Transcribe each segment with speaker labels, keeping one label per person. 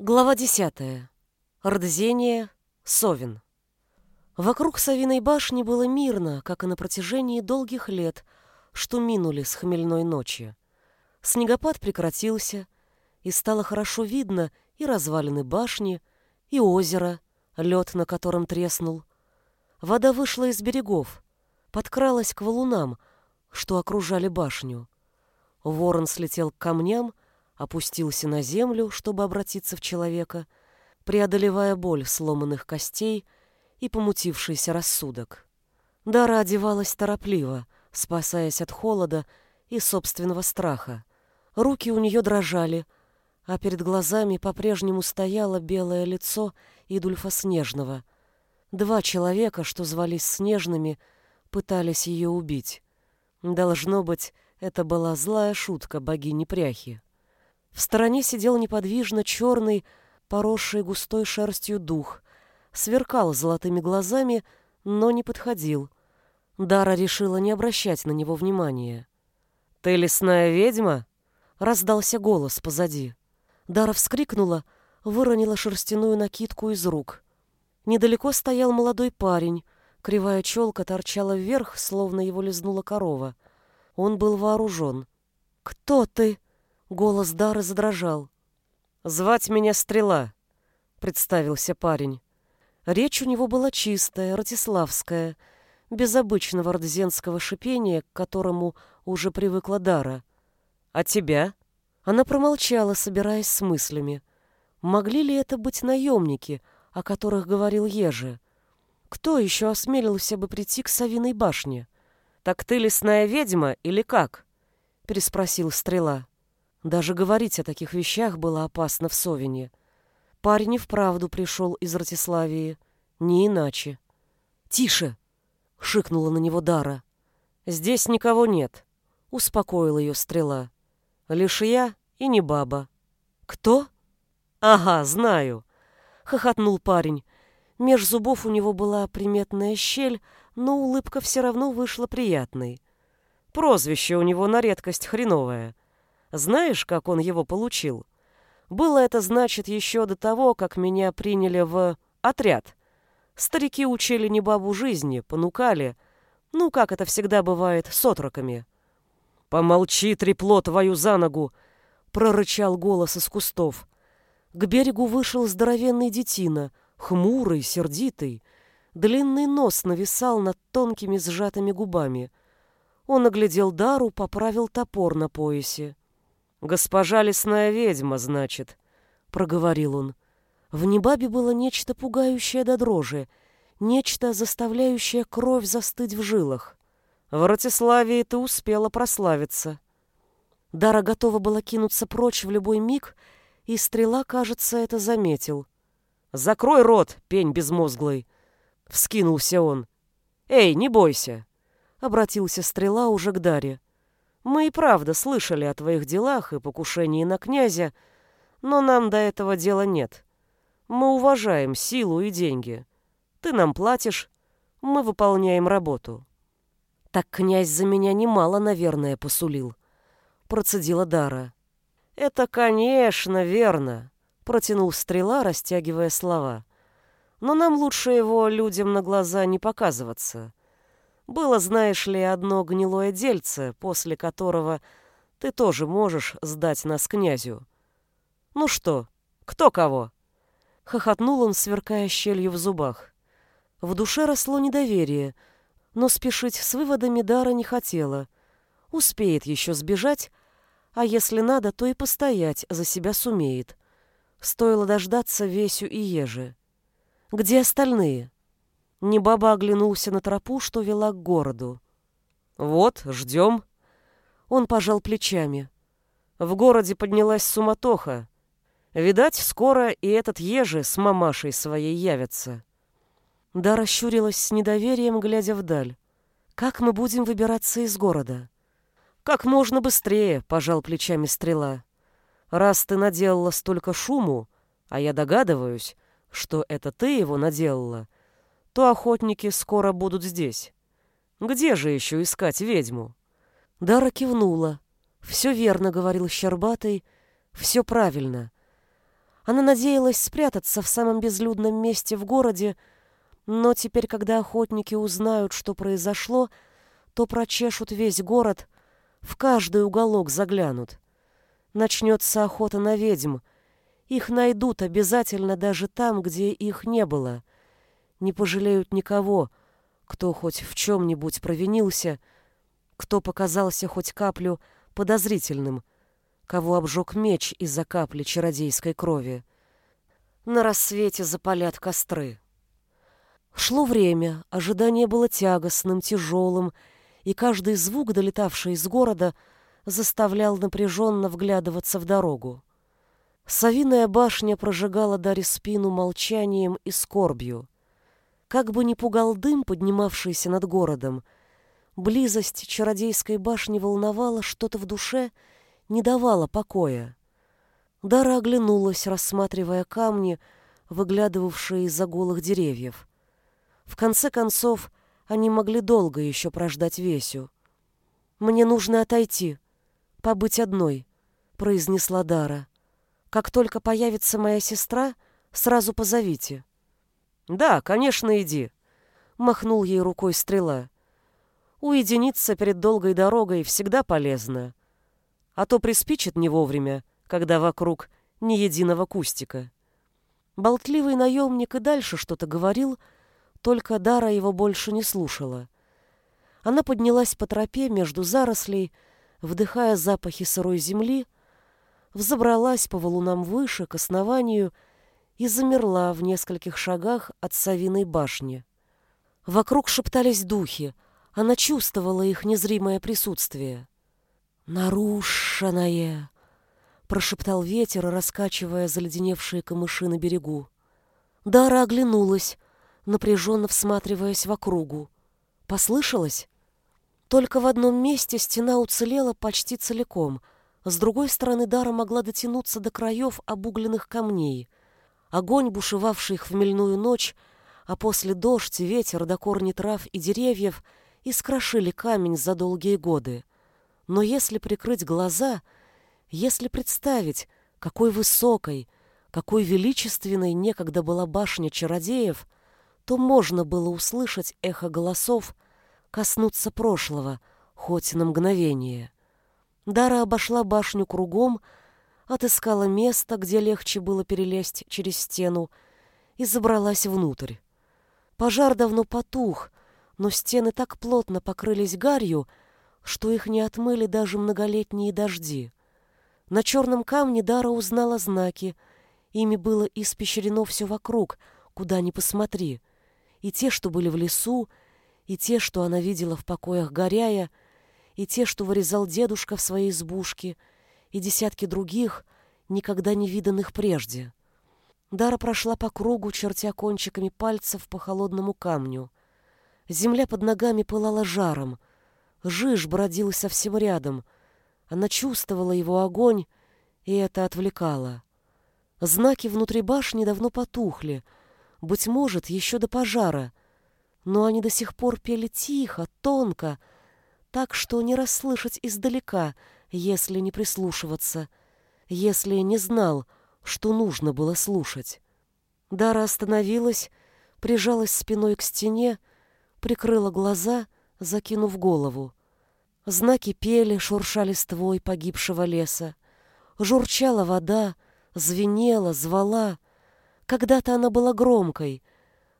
Speaker 1: Глава десятая. Рдзение. Совин. Вокруг Савиной башни было мирно, как и на протяжении долгих лет, что минули с хмельной ночи. Снегопад прекратился, и стало хорошо видно и развалины башни, и озеро, лед на котором треснул. Вода вышла из берегов, подкралась к валунам, что окружали башню. Ворон слетел к камням, опустился на землю, чтобы обратиться в человека, преодолевая боль сломанных костей и помутившийся рассудок. Дара одевалась торопливо, спасаясь от холода и собственного страха. Руки у нее дрожали, а перед глазами по-прежнему стояло белое лицо Идульфа Снежного. Два человека, что звались Снежными, пытались ее убить. Должно быть, это была злая шутка богини Пряхи. В стороне сидел неподвижно черный, поросший густой шерстью дух, сверкал золотыми глазами, но не подходил. Дара решила не обращать на него внимания. «Ты лесная ведьма?» — раздался голос позади. Дара вскрикнула, выронила шерстяную накидку из рук. Недалеко стоял молодой парень, кривая челка торчала вверх, словно его лизнула корова. Он был вооружен. «Кто ты?» Голос Дары задрожал. «Звать меня Стрела», — представился парень. Речь у него была чистая, ратиславская, без обычного ордзенского шипения, к которому уже привыкла Дара. «А тебя?» Она промолчала, собираясь с мыслями. Могли ли это быть наемники, о которых говорил Ежи? Кто еще осмелился бы прийти к Савиной башне? «Так ты лесная ведьма или как?» — переспросил Стрела. Даже говорить о таких вещах было опасно в Совине. Парень и вправду пришел из Ратиславии. Не иначе. «Тише!» — шикнула на него Дара. «Здесь никого нет», — успокоила ее стрела. «Лишь я и не баба». «Кто?» «Ага, знаю», — хохотнул парень. Меж зубов у него была приметная щель, но улыбка все равно вышла приятной. Прозвище у него на редкость хреновое. Знаешь, как он его получил? Было это, значит, еще до того, как меня приняли в отряд. Старики учили не бабу жизни, понукали. Ну, как это всегда бывает с отроками. «Помолчи, трепло твою за ногу!» — прорычал голос из кустов. К берегу вышел здоровенный детина, хмурый, сердитый. Длинный нос нависал над тонкими сжатыми губами. Он оглядел Дару, поправил топор на поясе. «Госпожа лесная ведьма, значит», — проговорил он. В небабе было нечто пугающее до дрожи, нечто, заставляющее кровь застыть в жилах. В Ратиславии ты успела прославиться. Дара готова была кинуться прочь в любой миг, и стрела, кажется, это заметил. «Закрой рот, пень безмозглый!» — вскинулся он. «Эй, не бойся!» — обратился стрела уже к Даре. Мы и правда слышали о твоих делах и покушении на князя, но нам до этого дела нет. Мы уважаем силу и деньги. Ты нам платишь, мы выполняем работу. Так князь за меня немало, наверное, посулил, процедила Дара. Это, конечно, верно, протянул стрела, растягивая слова. Но нам лучше его людям на глаза не показываться. Было, знаешь ли, одно гнилое дельце, после которого ты тоже можешь сдать нас князю. Ну что, кто кого? Хохотнул он, сверкая щелью в зубах. В душе росло недоверие, но спешить с выводами Дара не хотела. Успеет еще сбежать, а если надо, то и постоять за себя сумеет. Стоило дождаться Весю и Ежи. Где остальные? Небаба оглянулся на тропу, что вела к городу. «Вот, ждем». Он пожал плечами. В городе поднялась суматоха. Видать, скоро и этот ежи с мамашей своей явятся. Да расщурилась с недоверием, глядя вдаль. «Как мы будем выбираться из города?» «Как можно быстрее», — пожал плечами стрела. «Раз ты наделала столько шуму, а я догадываюсь, что это ты его наделала, то охотники скоро будут здесь. Где же еще искать ведьму? Дара кивнула. Все верно, говорил Щербатый, все правильно. Она надеялась спрятаться в самом безлюдном месте в городе, но теперь, когда охотники узнают, что произошло, то прочешут весь город, в каждый уголок заглянут. Начнется охота на ведьм. Их найдут обязательно даже там, где их не было. Не пожалеют никого, кто хоть в чем-нибудь провинился, кто показался хоть каплю подозрительным, кого обжег меч из-за капли чародейской крови. На рассвете запалят костры. Шло время, ожидание было тягостным, тяжелым, и каждый звук, долетавший из города, заставлял напряженно вглядываться в дорогу. Савиная башня прожигала Даре спину молчанием и скорбью. Как бы ни пугал дым, поднимавшийся над городом, близость чародейской башни волновала что-то в душе, не давала покоя. Дара оглянулась, рассматривая камни, выглядывавшие из-за голых деревьев. В конце концов, они могли долго еще прождать Весю. «Мне нужно отойти, побыть одной», — произнесла Дара. «Как только появится моя сестра, сразу позовите». «Да, конечно, иди», — махнул ей рукой стрела. «Уединиться перед долгой дорогой всегда полезно. А то приспичит не вовремя, когда вокруг ни единого кустика». Болтливый наемник и дальше что-то говорил, только Дара его больше не слушала. Она поднялась по тропе между зарослей, вдыхая запахи сырой земли, взобралась по валунам выше, к основанию, и замерла в нескольких шагах от Савиной башни. Вокруг шептались духи, она чувствовала их незримое присутствие. «Нарушенное!» — прошептал ветер, раскачивая заледеневшие камыши на берегу. Дара оглянулась, напряженно всматриваясь в округу. Послышалось? Только в одном месте стена уцелела почти целиком. С другой стороны Дара могла дотянуться до краев обугленных камней. Огонь, бушевавший в хмельную ночь, а после дождь, ветер до корни трав и деревьев искрошили камень за долгие годы. Но если прикрыть глаза, если представить, какой высокой, какой величественной некогда была башня чародеев, то можно было услышать эхо голосов, коснуться прошлого, хоть на мгновение. Дара обошла башню кругом, отыскала место, где легче было перелезть через стену, и забралась внутрь. Пожар давно потух, но стены так плотно покрылись гарью, что их не отмыли даже многолетние дожди. На черном камне Дара узнала знаки, ими было испещрено все вокруг, куда ни посмотри, и те, что были в лесу, и те, что она видела в покоях Горяя, и те, что вырезал дедушка в своей избушке, и десятки других, никогда не виданных прежде. Дара прошла по кругу, чертя кончиками пальцев по холодному камню. Земля под ногами пылала жаром. Жиж бродил совсем рядом. Она чувствовала его огонь, и это отвлекало. Знаки внутри башни давно потухли, быть может, еще до пожара — но они до сих пор пели тихо, тонко, так что не расслышать издалека, если не прислушиваться, если не знал, что нужно было слушать. Дара остановилась, прижалась спиной к стене, прикрыла глаза, закинув голову. Знаки пели, шуршали ствой погибшего леса. Журчала вода, звенела, звала. Когда-то она была громкой —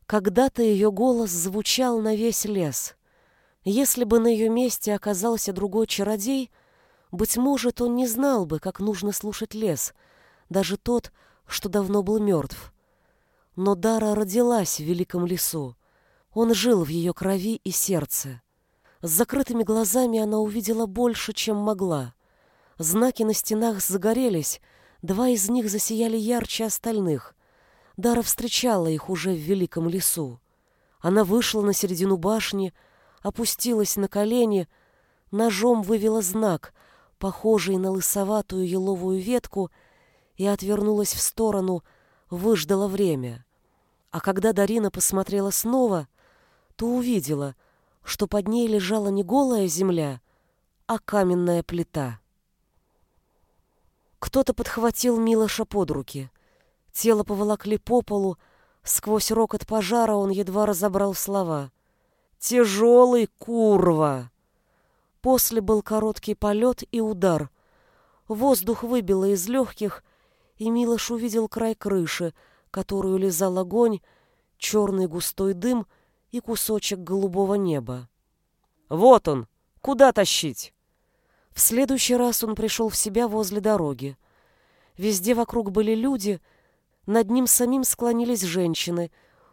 Speaker 1: когда-то ее голос звучал на весь лес. Если бы на ее месте оказался другой чародей, быть может, он не знал бы, как нужно слушать лес, даже тот, что давно был мертв. Но Дара родилась в великом лесу. Он жил в ее крови и сердце. С закрытыми глазами она увидела больше, чем могла. Знаки на стенах загорелись, два из них засияли ярче остальных. Дара встречала их уже в великом лесу. Она вышла на середину башни, опустилась на колени, ножом вывела знак, похожий на лысоватую еловую ветку, и отвернулась в сторону, выждала время. А когда Дарина посмотрела снова, то увидела, что под ней лежала не голая земля, а каменная плита. Кто-то подхватил Милоша под руки. Тело поволокли по полу, сквозь рокот пожара он едва разобрал слова. «Тяжелый, курва!» После был короткий полет и удар. Воздух выбило из легких, и Милош увидел край крыши, которую лизал огонь, черный густой дым и кусочек голубого неба. «Вот он! Куда тащить?» В следующий раз он пришел в себя возле дороги. Везде вокруг были люди, над ним самим склонились женщины.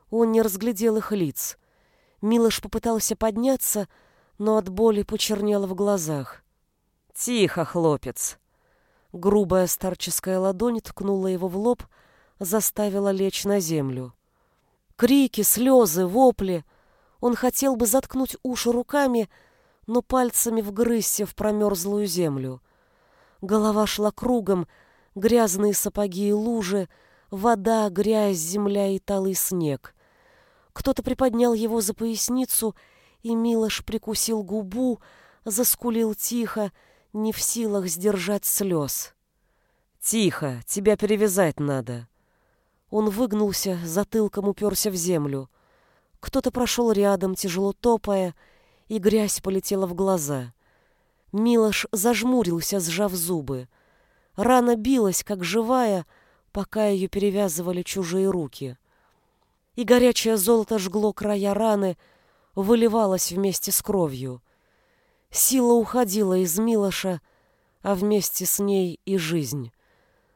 Speaker 1: Он не разглядел их лиц. Милош попытался подняться, но от боли почернело в глазах. «Тихо, хлопец!» Грубая старческая ладонь ткнула его в лоб, заставила лечь на землю. Крики, слезы, вопли. Он хотел бы заткнуть уши руками, но пальцами вгрызся в промерзлую землю. Голова шла кругом, грязные сапоги и лужи, вода, грязь, земля и талый снег. Кто-то приподнял его за поясницу, и Милош прикусил губу, заскулил тихо, не в силах сдержать слез. «Тихо, тебя перевязать надо». Он выгнулся, затылком уперся в землю. Кто-то прошел рядом, тяжело топая, и грязь полетела в глаза. Милош зажмурился, сжав зубы. Рана билась, как живая, пока ее перевязывали чужие руки. И горячее золото жгло края раны, выливалось вместе с кровью. Сила уходила из Милоша, а вместе с ней и жизнь.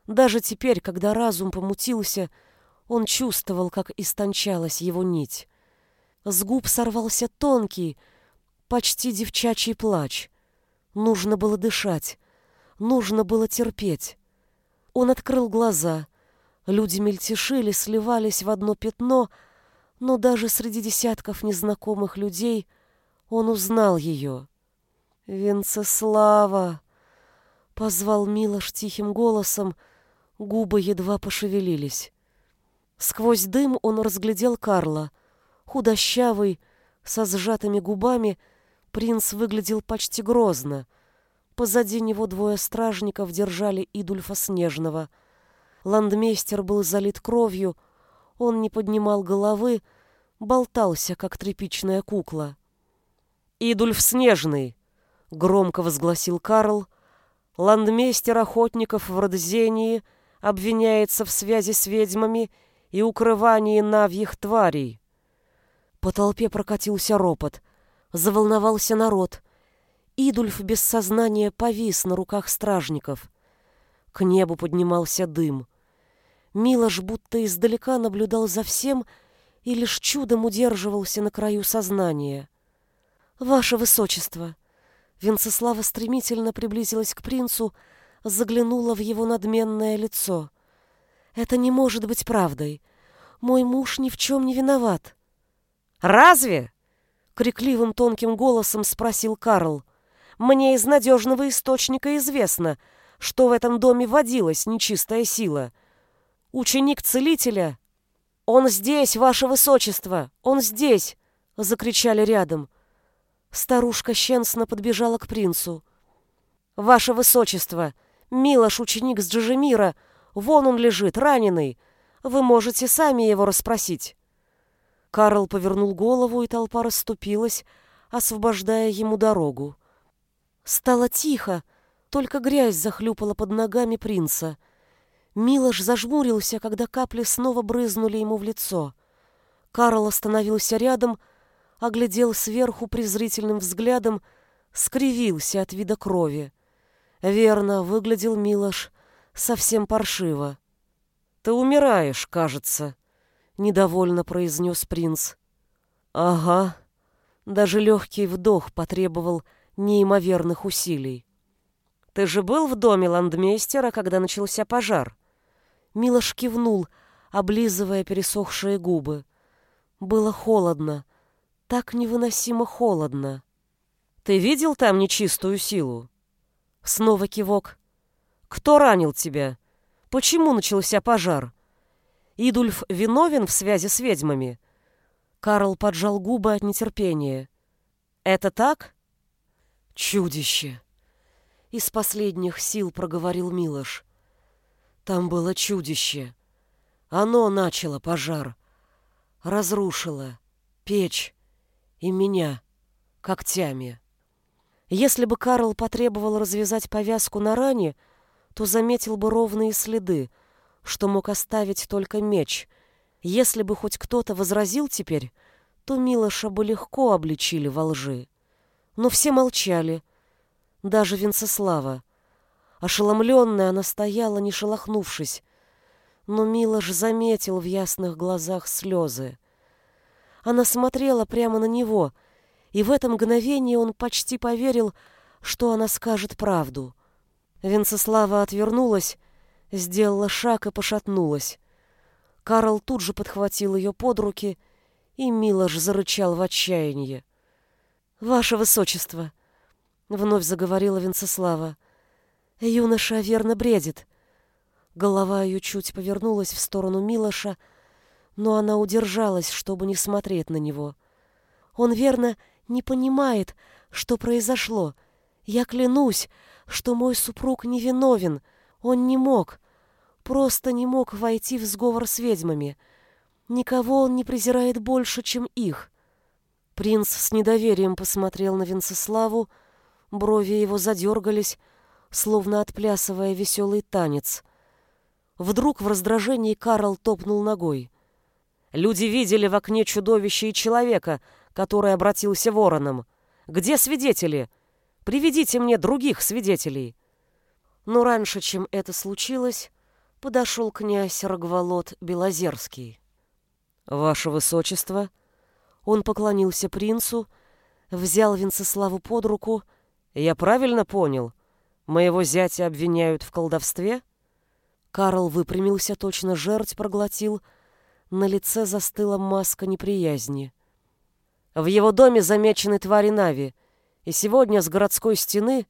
Speaker 1: Даже теперь, когда разум помутился, он чувствовал, как истончалась его нить. С губ сорвался тонкий, почти девчачий плач. Нужно было дышать, нужно было терпеть. Он открыл глаза. Люди мельтешили, сливались в одно пятно, но даже среди десятков незнакомых людей он узнал ее. «Венцеслава!» — позвал Милош тихим голосом, губы едва пошевелились. Сквозь дым он разглядел Карла. Худощавый, со сжатыми губами, принц выглядел почти грозно. Позади него двое стражников держали Идульфа Снежного. Ландмейстер был залит кровью, он не поднимал головы, болтался, как тряпичная кукла. «Идульф Снежный!» — громко возгласил Карл. «Ландмейстер охотников в Родзении обвиняется в связи с ведьмами и укрывании навьих тварей». По толпе прокатился ропот. Заволновался народ. Идульф без сознания повис на руках стражников. К небу поднимался дым. Милош будто издалека наблюдал за всем и лишь чудом удерживался на краю сознания. «Ваше Высочество!» Венцеслава стремительно приблизилась к принцу, заглянула в его надменное лицо. «Это не может быть правдой. Мой муж ни в чем не виноват».
Speaker 2: «Разве?»
Speaker 1: — крикливым тонким голосом спросил Карл. «Мне из надежного источника известно, что в этом доме водилась нечистая сила. Ученик целителя...» «Он здесь, ваше высочество! Он здесь!» — закричали рядом. Старушка щенсно подбежала к принцу. «Ваше высочество, Милош, ученик с Джижемира, вон он лежит, раненый. Вы можете сами его расспросить». Карл повернул голову, и толпа расступилась, освобождая ему дорогу. Стало тихо, только грязь захлюпала под ногами принца. Милош зажмурился, когда капли снова брызнули ему в лицо. Карл остановился рядом, оглядел сверху презрительным взглядом, скривился от вида крови. Верно, выглядел Милош совсем паршиво. «Ты умираешь, кажется», — недовольно произнес принц. «Ага». Даже легкий вдох потребовал неимоверных усилий. «Ты же был в доме ландмейстера, когда начался пожар?» Милош кивнул, облизывая пересохшие губы. Было холодно так невыносимо холодно. Ты видел там нечистую силу? Снова кивок. Кто ранил тебя? Почему начался пожар? Идульф виновен в связи с ведьмами? Карл поджал губы от нетерпения. Это так? Чудище. Из последних сил проговорил Милош. Там было чудище. Оно начало пожар, разрушило печь и меня когтями. Если бы Карл потребовал развязать повязку на ране, то заметил бы ровные следы, что мог оставить только меч. Если бы хоть кто-то возразил теперь, то Милоша бы легко обличили во лжи. Но все молчали, даже Венцеслава. Ошеломленная она стояла, не шелохнувшись, но Милош заметил в ясных глазах слезы. Она смотрела прямо на него — и в это мгновение он почти поверил, что она скажет правду. Венцеслава отвернулась, сделала шаг и пошатнулась. Карл тут же подхватил ее под руки, и Милош зарычал в отчаянии. «Ваше Высочество!» — вновь заговорила Венцеслава. «Юноша верно бредит». Голова ее чуть повернулась в сторону Милоша, но она удержалась, чтобы не смотреть на него. Он верно не понимает, что произошло. Я клянусь, что мой супруг невиновен. Он не мог, просто не мог войти в сговор с ведьмами. Никого он не презирает больше, чем их. Принц с недоверием посмотрел на Венцеславу, брови его задергались, словно отплясывая веселый танец. Вдруг в раздражении Карл топнул ногой. «Люди видели в окне чудовище и человека», который обратился вороном. Где свидетели? Приведите мне других свидетелей. Но раньше, чем это случилось, подошел князь Рогволод Белозерский. Ваше Высочество, он поклонился принцу, взял Венцеславу под руку. Я правильно понял? Моего зятя обвиняют в колдовстве? Карл выпрямился, точно жерть проглотил. На лице застыла маска неприязни. В его доме замечены твари Нави, и сегодня с городской стены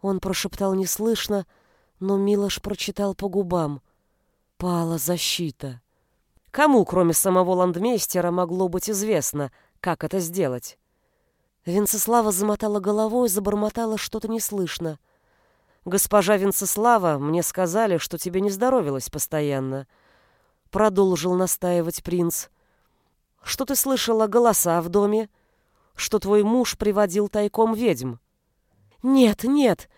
Speaker 1: он прошептал неслышно, но Милош прочитал по губам. Пала защита. Кому, кроме самого ландмейстера, могло быть известно, как это сделать? Венцеслава замотала головой, забормотала что-то неслышно. «Госпожа Венцеслава, мне сказали, что тебе не здоровилось постоянно», — продолжил настаивать принц что ты слышала голоса в доме, что твой муж приводил тайком ведьм. Нет, нет,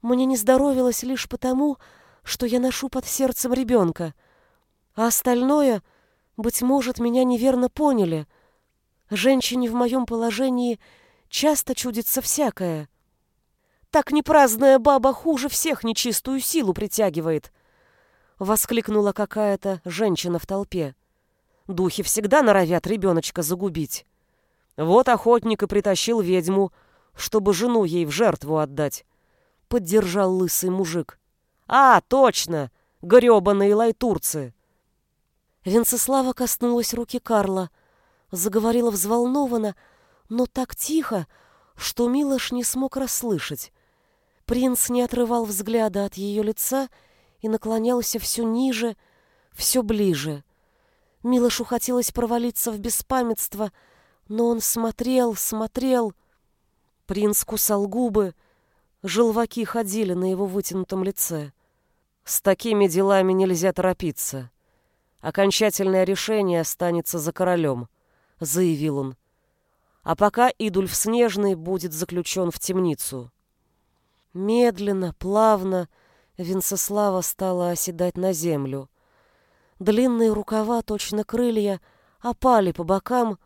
Speaker 1: мне не здоровилось лишь потому, что я ношу под сердцем ребенка. А остальное, быть может, меня неверно поняли. Женщине в моем положении часто чудится всякое. Так непраздная баба хуже всех нечистую силу притягивает, — воскликнула какая-то женщина в толпе. Духи всегда норовят ребеночка загубить. Вот охотник и притащил ведьму, чтобы жену ей в жертву отдать. Поддержал лысый мужик. А, точно! Гребаные лайтурцы! Венцеслава коснулась руки Карла, заговорила взволнованно, но так тихо, что Милош не смог расслышать. Принц не отрывал взгляда от ее лица и наклонялся все ниже, все ближе — Милошу хотелось провалиться в беспамятство, но он смотрел, смотрел. Принц кусал губы, желваки ходили на его вытянутом лице. С такими делами нельзя торопиться. Окончательное решение останется за королем, заявил он. А пока Идульф Снежный будет заключен в темницу. Медленно, плавно Венцеслава стала оседать на землю. Длинные рукава, точно крылья, опали по бокам.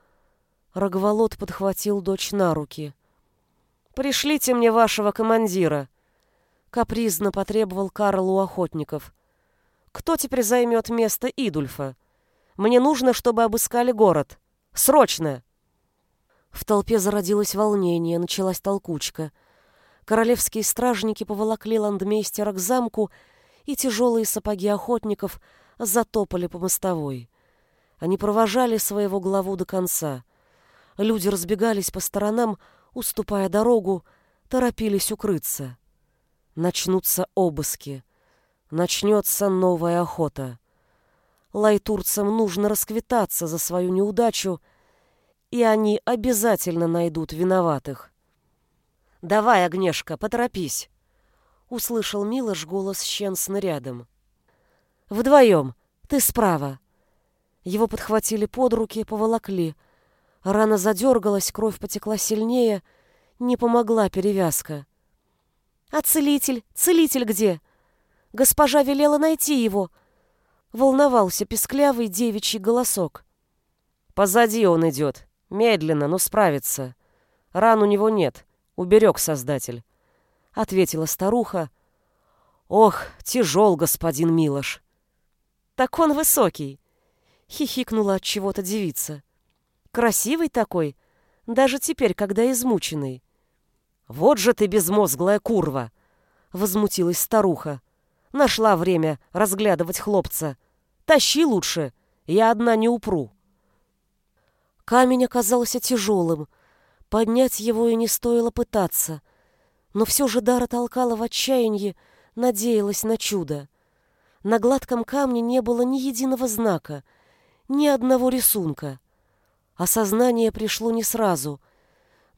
Speaker 1: Рогволод подхватил дочь на руки. «Пришлите мне вашего командира!» Капризно потребовал Карл у охотников. «Кто теперь займет место Идульфа? Мне нужно, чтобы обыскали город. Срочно!» В толпе зародилось волнение, началась толкучка. Королевские стражники поволокли ландмейстера к замку, и тяжелые сапоги охотников — затопали по мостовой. Они провожали своего главу до конца. Люди разбегались по сторонам, уступая дорогу, торопились укрыться. Начнутся обыски. Начнется новая охота. Лайтурцам нужно расквитаться за свою неудачу, и они обязательно найдут виноватых. «Давай, Огнешка, поторопись!» — услышал Милош голос Щенсна рядом. Вдвоем. Ты справа. Его подхватили под руки, поволокли. Рана задергалась, кровь потекла сильнее. Не помогла перевязка. «А целитель? Целитель где?» Госпожа велела найти его. Волновался песклявый девичий голосок.
Speaker 2: Позади он идет. Медленно, но справится. Ран у него нет. Уберег Создатель. Ответила старуха. Ох, тяжел господин Милош.
Speaker 1: Так он высокий. Хихикнула от чего-то девица. Красивый такой, даже теперь, когда измученный.
Speaker 2: Вот же ты безмозглая курва! Возмутилась старуха. Нашла время разглядывать хлопца. Тащи лучше, я одна не упру.
Speaker 1: Камень оказался тяжелым. Поднять его и не стоило пытаться. Но все же Дара толкала в отчаянии, надеялась на чудо. На гладком камне не было ни единого знака, ни одного рисунка. Осознание пришло не сразу,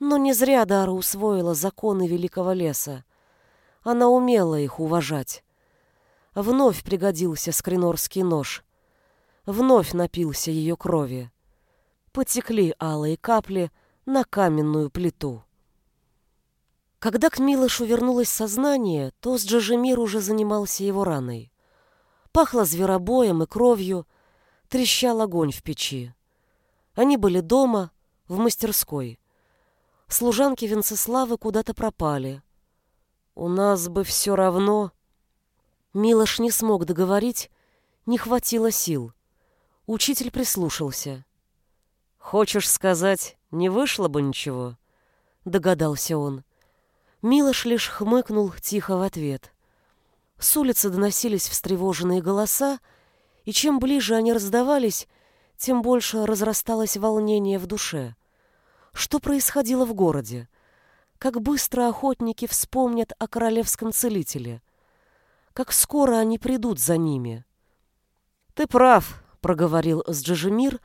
Speaker 1: но не зря Дара усвоила законы великого леса. Она умела их уважать. Вновь пригодился скринорский нож. Вновь напился ее крови. Потекли алые капли на каменную плиту. Когда к Милошу вернулось сознание, то с Джажемир уже занимался его раной. Пахло зверобоем и кровью, трещал огонь в печи. Они были дома, в мастерской. Служанки Венцеславы куда-то пропали. «У нас бы все равно...» Милош не смог договорить, не хватило сил. Учитель прислушался.
Speaker 2: «Хочешь сказать, не вышло бы ничего?»
Speaker 1: Догадался он. Милош лишь хмыкнул тихо в ответ. С улицы доносились встревоженные голоса, и чем ближе они раздавались, тем больше разрасталось волнение в душе. Что происходило в городе? Как быстро охотники вспомнят о королевском целителе? как скоро они придут за ними. «Ты прав», — проговорил Сджижемир,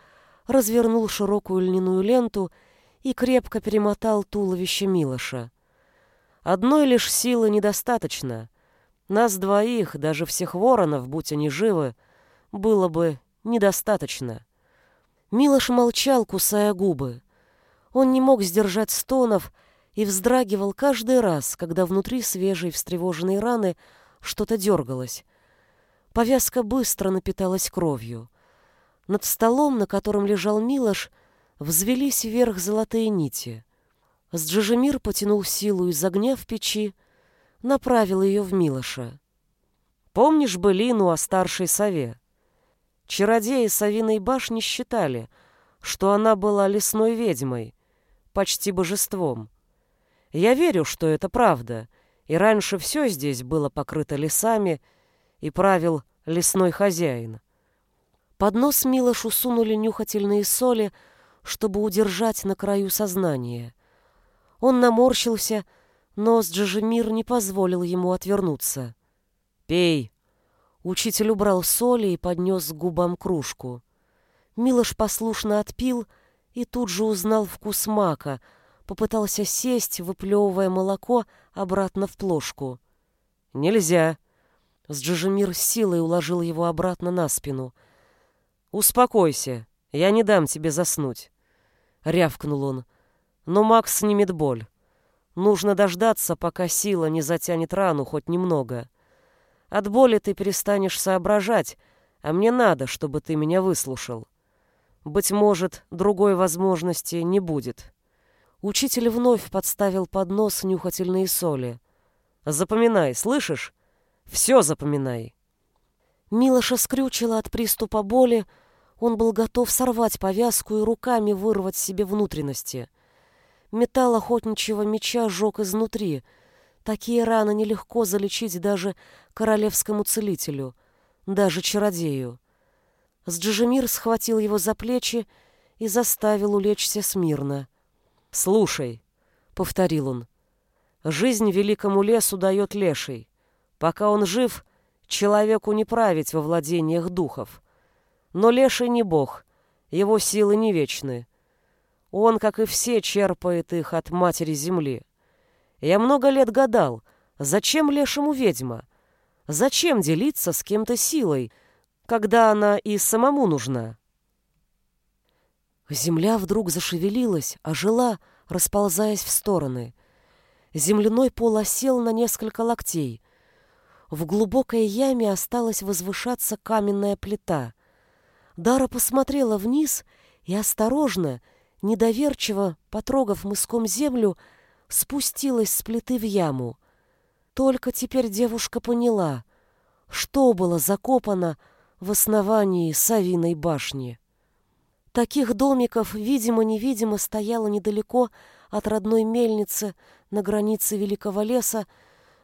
Speaker 1: развернул широкую льняную ленту и крепко перемотал туловище Милоша. «Одной лишь силы недостаточно. Нас двоих, даже всех воронов, будь они живы, было бы недостаточно». Милош молчал, кусая губы. Он не мог сдержать стонов и вздрагивал каждый раз, когда внутри свежей встревоженной раны — что-то дергалось. Повязка быстро напиталась кровью. Над столом, на котором лежал Милош, взвелись вверх золотые нити. Сджижемир потянул силу из огня в печи, направил ее в Милоша. «Помнишь былину о старшей сове? Чародеи совиной башни считали, что она была лесной ведьмой, почти божеством. Я верю, что это правда — и раньше все здесь было покрыто лесами, и правил лесной хозяин. Под нос Милошу сунули нюхательные соли, чтобы удержать на краю сознания. Он наморщился, но Сджижемир не позволил ему отвернуться. «Пей!» Учитель убрал соли и поднес к губам кружку. Милош послушно отпил и тут же узнал вкус мака — попытался сесть, выплевывая молоко обратно в плошку. «Нельзя!» Сджижемир силой уложил его обратно на спину. «Успокойся, я не дам тебе заснуть», — рявкнул он. «Но Макс снимет боль. Нужно дождаться, пока сила не затянет рану хоть немного. От боли ты перестанешь соображать, а мне надо, чтобы ты меня выслушал. Быть может, другой возможности не будет». Учитель вновь подставил под нос нюхательные соли. «Запоминай, слышишь? Все запоминай!» Милоша скрючила от приступа боли, он был готов сорвать повязку и руками вырвать себе внутренности. Металл охотничьего меча жег изнутри. Такие раны нелегко залечить даже королевскому целителю, даже чародею. Сджижемир схватил его за плечи и заставил улечься смирно. «Слушай», — повторил он, — «жизнь великому лесу дает леший. Пока он жив, человеку не править во владениях духов. Но леший не бог, его силы не вечны. Он, как и все, черпает их от матери земли. Я много лет гадал, зачем лешему ведьма? Зачем делиться с кем-то силой,
Speaker 2: когда она и самому нужна.
Speaker 1: Земля вдруг зашевелилась, ожила, расползаясь в стороны. Земляной пол осел на несколько локтей. В глубокой яме осталась возвышаться каменная плита. Дара посмотрела вниз и осторожно, недоверчиво, потрогав мыском землю, спустилась с плиты в яму. Только теперь девушка поняла, что было закопано в основании Савиной башни. Таких домиков, видимо-невидимо, стояло недалеко от родной мельницы на границе Великого леса,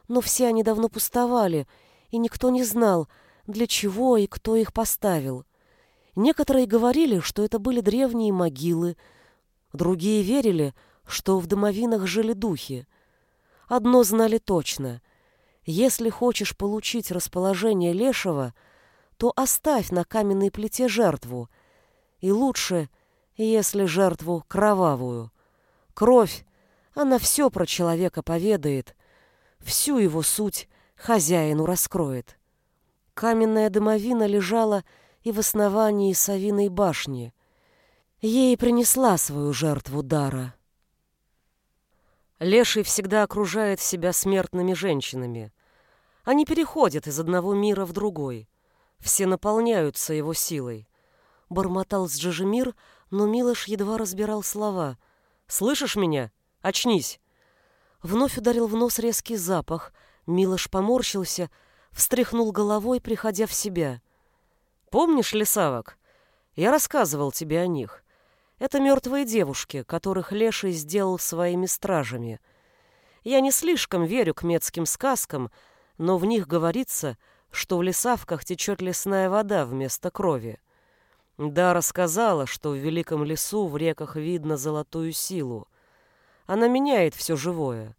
Speaker 1: но все они давно пустовали, и никто не знал, для чего и кто их поставил. Некоторые говорили, что это были древние могилы, другие верили, что в домовинах жили духи. Одно знали точно. Если хочешь получить расположение лешего, то оставь на каменной плите жертву — и лучше, если жертву кровавую. Кровь, она все про человека поведает, всю его суть хозяину раскроет. Каменная домовина лежала и в основании Савиной башни. Ей принесла свою жертву дара.
Speaker 2: Леший всегда окружает себя смертными женщинами. Они переходят из одного мира в другой. Все наполняются его силой
Speaker 1: бормотал Сджижемир, но Милош едва разбирал слова.
Speaker 2: «Слышишь меня? Очнись!»
Speaker 1: Вновь ударил в нос резкий запах. Милош поморщился, встряхнул головой, приходя в себя.
Speaker 2: «Помнишь лесавок? Я рассказывал тебе о них. Это мертвые девушки, которых Леший сделал своими стражами. Я не слишком верю к метским сказкам, но в них говорится, что в лесавках течет лесная вода вместо крови. Да, рассказала, что в великом лесу в реках видно золотую силу. Она меняет все живое.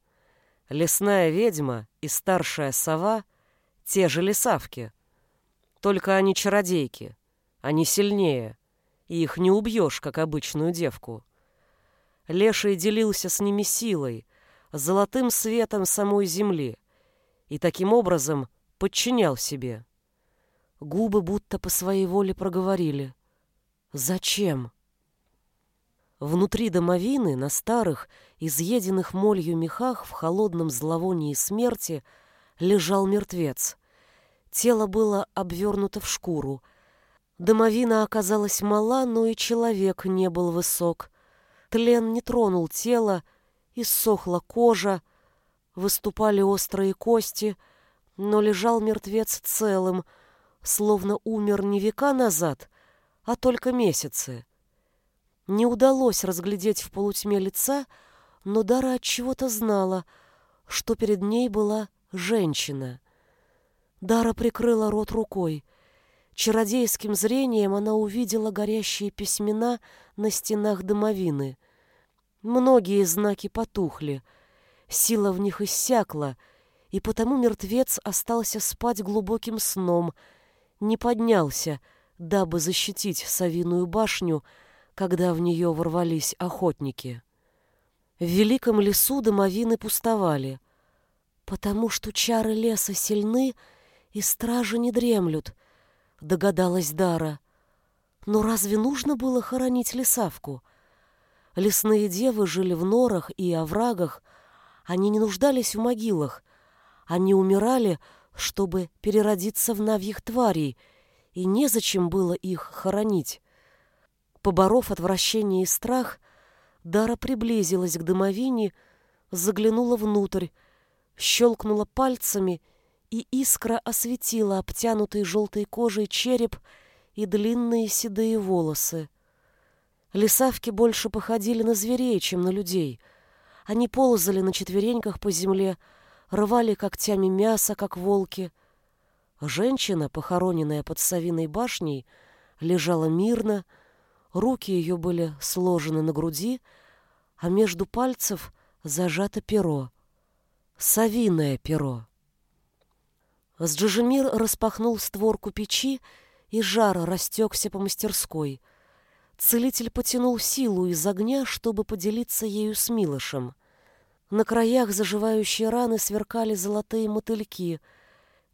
Speaker 2: Лесная ведьма и старшая сова — те же лесавки. Только они чародейки. Они сильнее, и их не убьешь, как обычную девку. Леший делился с ними силой, золотым светом самой земли, и таким образом подчинял себе.
Speaker 1: Губы будто по своей воле проговорили — Зачем? Внутри домовины, на старых, изъеденных молью мехах, в холодном зловонии смерти, лежал мертвец. Тело было обвернуто в шкуру. Домовина оказалась мала, но и человек не был высок. Тлен не тронул тело, иссохла кожа, выступали острые кости, но лежал мертвец целым, словно умер не века назад, а только месяцы. Не удалось разглядеть в полутьме лица, но Дара от чего-то знала, что перед ней была женщина. Дара прикрыла рот рукой. Чародейским зрением она увидела горящие письмена на стенах домовины. Многие знаки потухли, сила в них иссякла, и потому мертвец остался спать глубоким сном, не поднялся, дабы защитить Савиную башню, когда в нее ворвались охотники. В великом лесу домовины пустовали, потому что чары леса сильны и стражи не дремлют, догадалась Дара. Но разве нужно было хоронить лесавку? Лесные девы жили в норах и оврагах, они не нуждались в могилах, они умирали, чтобы переродиться в навьих тварей — и незачем было их хоронить. Поборов отвращение и страх, Дара приблизилась к домовине, заглянула внутрь, щелкнула пальцами, и искра осветила обтянутый желтой кожей череп и длинные седые волосы. Лисавки больше походили на зверей, чем на людей. Они ползали на четвереньках по земле, рвали когтями мясо, как волки, Женщина, похороненная под Савиной башней, лежала мирно, руки ее были сложены на груди, а между пальцев зажато перо. Савиное перо. Сджижемир распахнул створку печи, и жар растекся по мастерской. Целитель потянул силу из огня, чтобы поделиться ею с Милошем. На краях заживающей раны сверкали золотые мотыльки —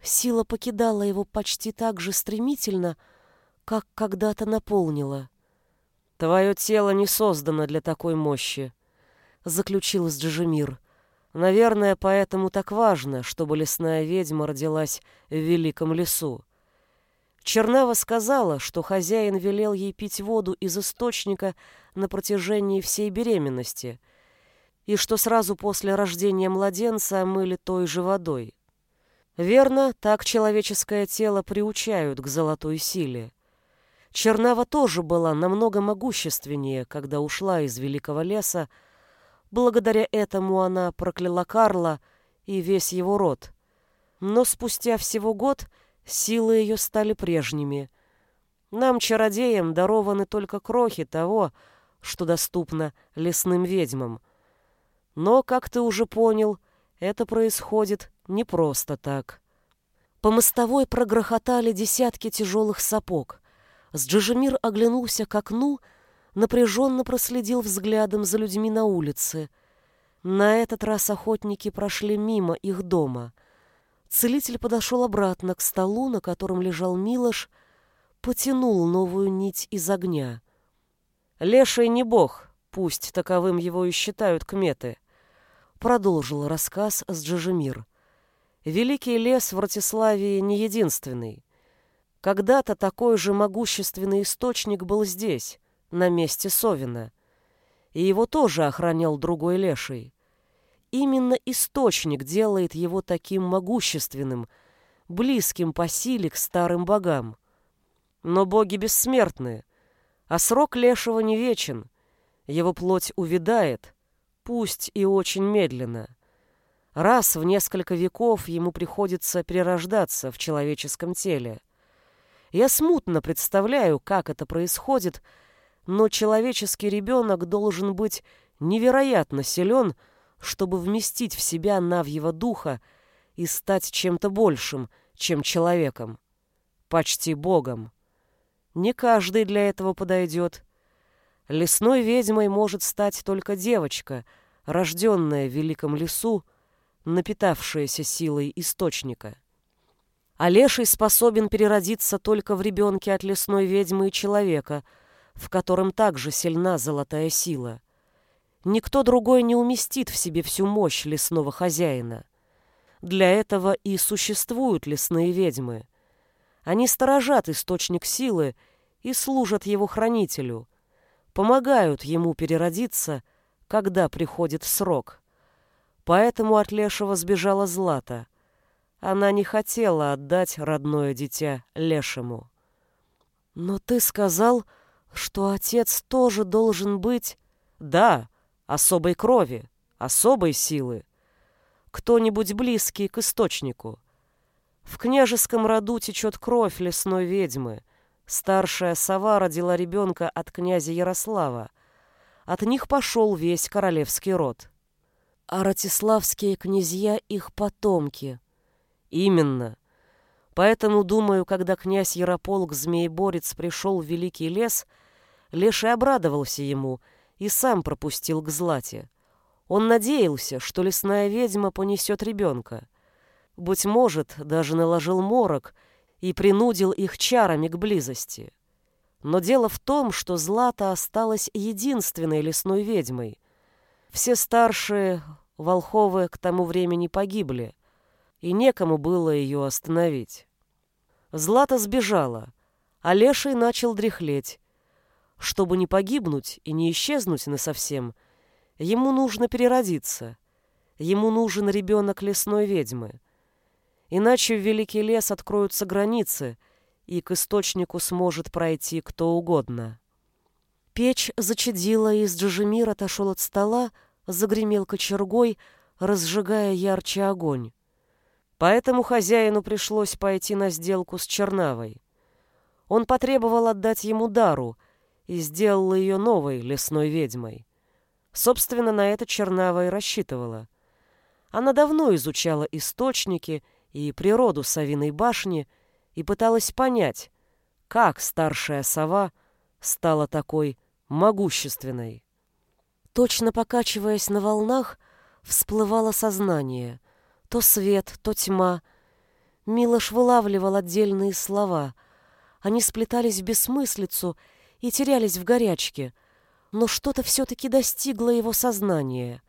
Speaker 1: Сила покидала его почти так же стремительно, как когда-то наполнила.
Speaker 2: «Твое тело не создано для такой мощи», — заключил Сджижемир. «Наверное, поэтому так важно, чтобы лесная ведьма родилась в великом лесу. Чернава сказала, что хозяин велел ей пить воду из источника на протяжении всей беременности и что сразу после рождения младенца мыли той же водой. Верно, так человеческое тело приучают к золотой силе. Чернава тоже была намного могущественнее, когда ушла из великого леса. Благодаря этому она прокляла Карла и весь его род. Но спустя всего год Силы ее стали прежними. Нам, чародеям, дарованы только крохи того, что доступно лесным ведьмам. Но, как ты уже понял, это происходит не просто так.
Speaker 1: По мостовой прогрохотали десятки тяжелых сапог. Сджижемир оглянулся к окну, напряженно проследил взглядом за людьми на улице. На этот раз охотники прошли мимо их дома — Целитель подошел обратно к столу, на котором лежал Милош, потянул новую нить из огня.
Speaker 2: «Леший не бог, пусть таковым его и считают кметы», — продолжил рассказ с Джижемир. «Великий лес в Ратиславии не единственный. Когда-то такой же могущественный источник был здесь, на месте Совина, и его тоже охранял другой леший. Именно источник делает его таким могущественным, близким по силе к старым богам. Но боги бессмертны, а срок лешего не вечен. Его плоть увядает, пусть и очень медленно. Раз в несколько веков ему приходится перерождаться в человеческом теле. Я смутно представляю, как это происходит, но человеческий ребенок должен быть невероятно силен, чтобы вместить в себя Навьего духа и стать чем-то большим, чем человеком. Почти богом. Не каждый для этого подойдет. Лесной ведьмой может стать только девочка, рожденная в великом лесу, напитавшаяся силой источника. А леший способен переродиться только в ребенке от лесной ведьмы и человека, в котором также сильна золотая сила. Никто другой не уместит в себе всю мощь лесного хозяина. Для этого и существуют лесные ведьмы. Они сторожат источник силы и служат его хранителю, помогают ему переродиться, когда приходит срок. Поэтому от Лешего сбежала Злата. Она не хотела отдать родное дитя Лешему.
Speaker 1: «Но ты сказал, что отец тоже должен быть...»
Speaker 2: «Да, особой крови, особой силы. Кто-нибудь близкий к источнику. В княжеском роду течет кровь лесной ведьмы. Старшая сова родила ребенка от князя Ярослава. От них пошел весь королевский род.
Speaker 1: А ратиславские князья их потомки.
Speaker 2: Именно. Поэтому, думаю, когда князь Ярополк Змееборец пришел в Великий лес, Леший обрадовался ему — и сам пропустил к Злате. Он надеялся, что лесная ведьма понесет ребенка. Быть может, даже наложил морок и принудил их чарами к близости. Но дело в том, что Злата осталась единственной лесной ведьмой. Все старшие Волховы к тому времени погибли, и некому было ее остановить. Злата сбежала, а Леший начал дряхлеть, чтобы не погибнуть и не исчезнуть насовсем, ему нужно переродиться. Ему нужен ребенок лесной ведьмы. Иначе в Великий лес откроются границы, и к источнику сможет пройти кто угодно.
Speaker 1: Печь зачадила, и Джажемир отошел от стола, загремел кочергой, разжигая ярче огонь.
Speaker 2: Поэтому хозяину пришлось пойти на сделку с Чернавой. Он потребовал отдать ему дару — и сделала ее новой лесной ведьмой. Собственно, на это Чернава и рассчитывала. Она давно изучала источники и природу Савиной башни и пыталась понять, как старшая сова стала такой могущественной.
Speaker 1: Точно покачиваясь на волнах, всплывало сознание. То свет, то тьма. Милош вылавливал отдельные слова. Они сплетались в бессмыслицу терялись в горячке. Но что-то все-таки достигло его сознания.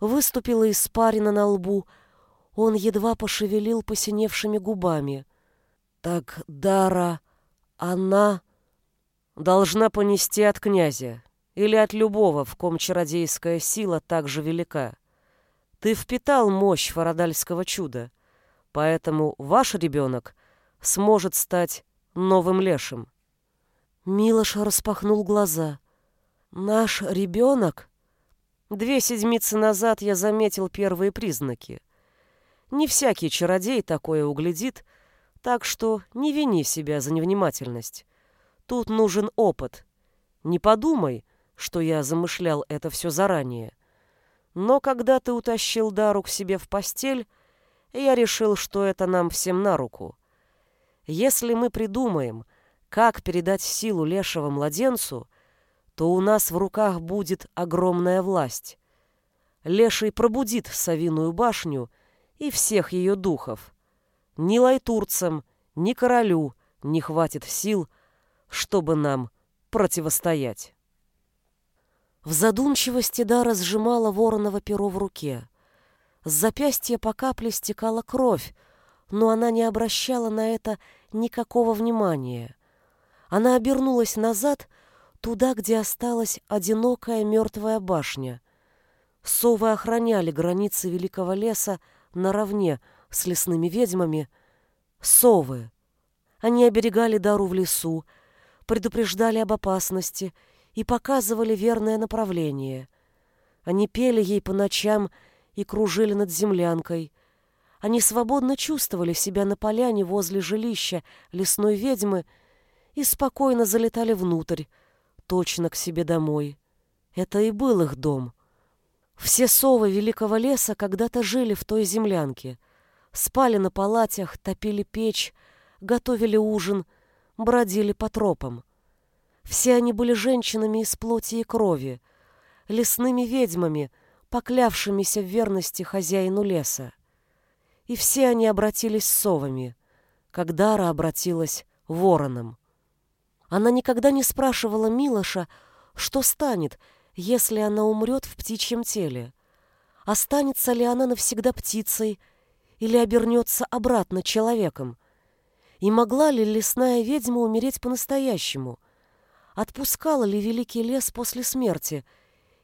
Speaker 1: Выступила испарина на лбу. Он едва пошевелил посиневшими губами. «Так Дара, она...» «Должна понести от князя или от любого, в ком чародейская сила так же велика. Ты впитал мощь фарадальского чуда, поэтому ваш ребенок сможет стать новым лешим».
Speaker 2: Милош распахнул глаза. «Наш ребенок?»
Speaker 1: Две седмицы назад я заметил первые признаки. Не всякий чародей такое углядит, так что не вини себя за невнимательность. Тут нужен опыт. Не подумай, что я замышлял это все заранее. Но когда ты утащил Дару к себе в постель, я решил, что это нам всем на руку. Если мы придумаем, как передать силу лешего младенцу, то у нас в руках будет огромная власть. Леший пробудит Савиную башню и всех ее духов. Ни лайтурцам, ни королю не хватит сил, чтобы нам противостоять.
Speaker 2: В задумчивости Дара сжимала вороново перо в руке. С запястья по капле стекала кровь, но она не обращала на это никакого внимания. Она обернулась назад, туда, где осталась одинокая мертвая башня. Совы охраняли границы великого леса наравне с лесными ведьмами. Совы. Они оберегали Дару в лесу, предупреждали об опасности — и показывали верное направление. Они пели ей по ночам и кружили над землянкой. Они свободно чувствовали себя на поляне возле жилища лесной ведьмы и спокойно залетали внутрь, точно к себе домой. Это и был их дом. Все совы великого леса когда-то жили в той землянке. Спали на палатях, топили печь, готовили ужин, бродили по тропам. Все они были женщинами из плоти и крови, лесными ведьмами, поклявшимися в верности хозяину леса. И все они обратились совами, как Дара обратилась вороном. Она никогда не спрашивала Милоша, что станет, если она умрет в птичьем теле. Останется ли она навсегда птицей или обернется обратно человеком? И могла ли лесная ведьма умереть по-настоящему – Отпускала ли великий лес после смерти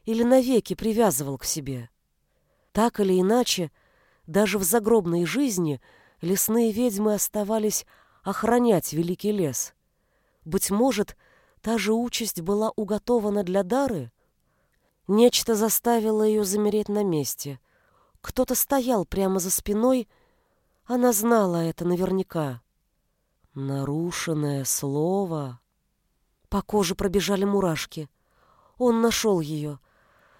Speaker 2: или навеки привязывал к себе? Так или иначе, даже в загробной жизни лесные ведьмы оставались охранять великий лес. Быть может, та же участь была уготована для Дары? Нечто заставило ее замереть на месте. Кто-то стоял прямо за спиной, она знала это наверняка. Нарушенное слово... По коже пробежали мурашки. Он нашел ее.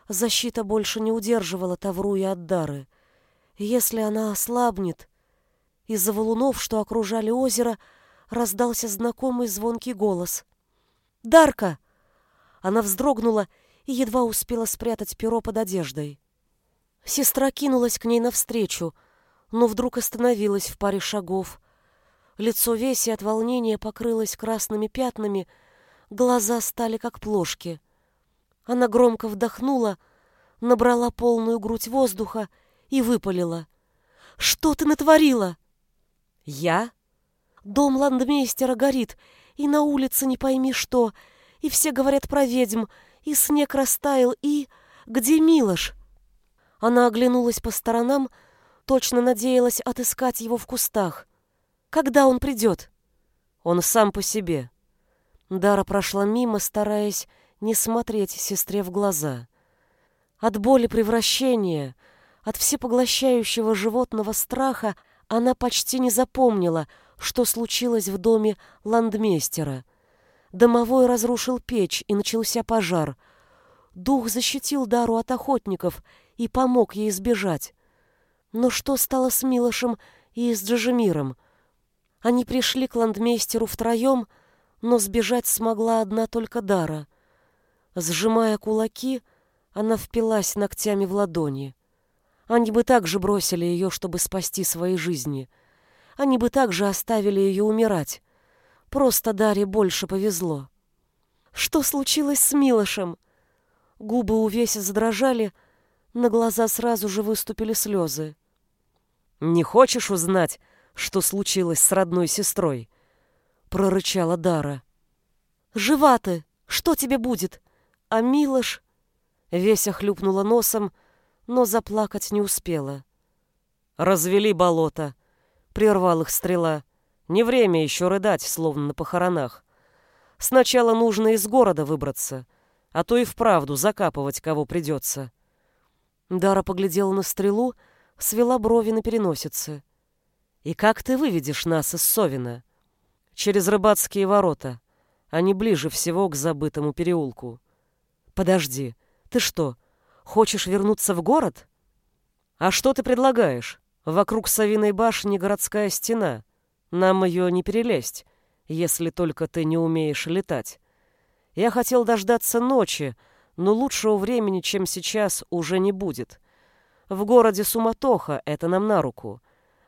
Speaker 2: Защита больше не удерживала Тавру и Аддары. Если она ослабнет... Из-за валунов, что окружали озеро, раздался знакомый звонкий голос. «Дарка!» Она вздрогнула и едва успела спрятать перо под одеждой. Сестра кинулась к ней навстречу, но вдруг остановилась в паре шагов. Лицо Веси от волнения покрылось красными пятнами — Глаза стали как плошки. Она громко вдохнула, набрала полную грудь воздуха и выпалила. «Что ты натворила?» «Я?» «Дом ландмейстера горит, и на улице не пойми что, и все говорят про ведьм, и снег растаял, и... Где Милош?» Она оглянулась по сторонам, точно надеялась отыскать его в кустах. «Когда он придет?» «Он сам по себе», Дара прошла мимо, стараясь не смотреть сестре в глаза. От боли превращения, от всепоглощающего животного страха она почти не запомнила, что случилось в доме ландмейстера. Домовой разрушил печь, и начался пожар. Дух защитил Дару от охотников и помог ей избежать. Но что стало с Милошем и с Джажемиром? Они пришли к ландмейстеру втроем, но сбежать смогла одна только Дара. Сжимая кулаки, она впилась ногтями в ладони. Они бы также бросили ее, чтобы спасти свои жизни.
Speaker 1: Они бы также оставили ее умирать. Просто Даре больше повезло. Что случилось с Милошем? Губы у Веси задрожали, на глаза сразу же выступили слезы.
Speaker 2: «Не хочешь узнать, что случилось с родной сестрой?» — прорычала Дара.
Speaker 1: «Жива ты! Что тебе будет? А Милош...»
Speaker 2: Веся хлюпнула носом, но заплакать не успела. «Развели болото», — прервал их стрела. «Не время еще рыдать, словно на похоронах. Сначала нужно из города выбраться, а то и вправду закапывать кого придется».
Speaker 1: Дара поглядела на стрелу, свела брови на переносице.
Speaker 2: «И как ты выведешь нас из Совина?» «Через рыбацкие ворота. Они ближе всего к забытому переулку». «Подожди, ты что, хочешь вернуться в город?» «А что ты предлагаешь? Вокруг Савиной башни городская стена. Нам ее не перелезть, если только ты не умеешь летать. Я хотел дождаться ночи, но лучшего времени, чем сейчас, уже не будет. В городе суматоха, это нам на руку.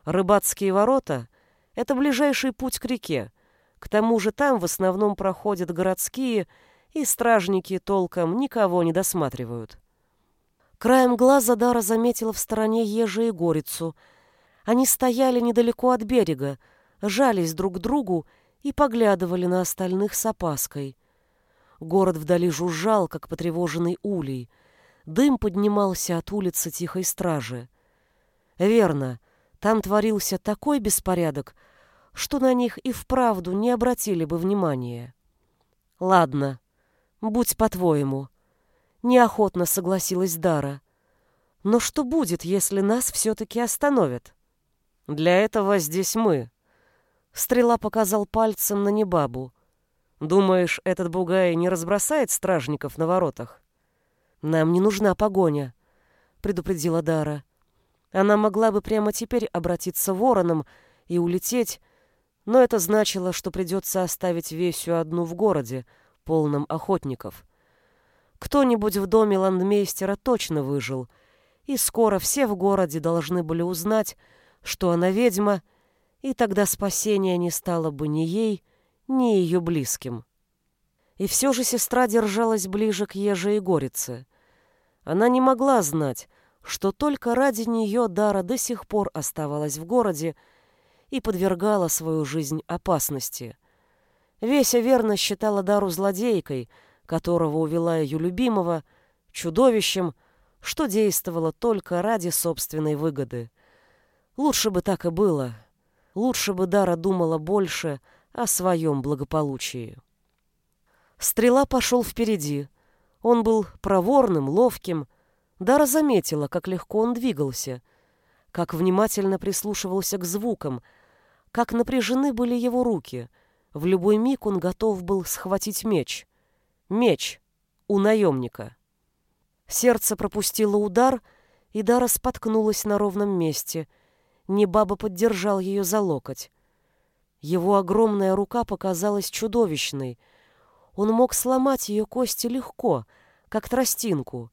Speaker 2: Рыбацкие ворота — это ближайший путь к реке. К тому же там в основном проходят городские, и стражники толком никого не досматривают.
Speaker 1: Краем глаза Дара заметила в стороне Ежа и Горицу. Они стояли недалеко от берега, жались друг к другу и поглядывали на остальных с опаской. Город вдали жужжал, как потревоженный улей. Дым поднимался от улицы Тихой Стражи. Верно, там творился такой беспорядок, что на них и вправду не обратили бы внимания. Ладно, будь по-твоему. Неохотно согласилась Дара. Но что будет, если нас все-таки остановят?
Speaker 2: Для этого здесь мы. Стрела показал пальцем на небабу. Думаешь, этот бугай не разбросает стражников на воротах?
Speaker 1: Нам не нужна погоня, предупредила Дара. Она могла бы прямо теперь обратиться вороном и улететь, но это значило, что придется оставить Весю одну в городе, полном охотников. Кто-нибудь в доме ландмейстера точно выжил, и скоро все в городе должны были узнать, что она ведьма, и тогда спасения не стало бы ни ей, ни ее близким. И все же сестра держалась ближе к Еже и Горице. Она не могла знать, что только ради нее Дара до сих пор оставалась в городе и подвергала свою жизнь опасности. Веся верно считала Дару злодейкой, которого увела ее любимого, чудовищем, что действовало только ради собственной выгоды. Лучше бы так и было. Лучше бы Дара думала больше о своем благополучии. Стрела пошел впереди. Он был проворным, ловким. Дара заметила, как легко он двигался, как внимательно прислушивался к звукам, как напряжены были его руки. В любой миг он готов был схватить меч. Меч у наемника. Сердце пропустило удар, и Дара споткнулась на ровном месте. Небаба поддержал ее за локоть. Его огромная рука показалась чудовищной. Он мог сломать ее кости легко, как тростинку.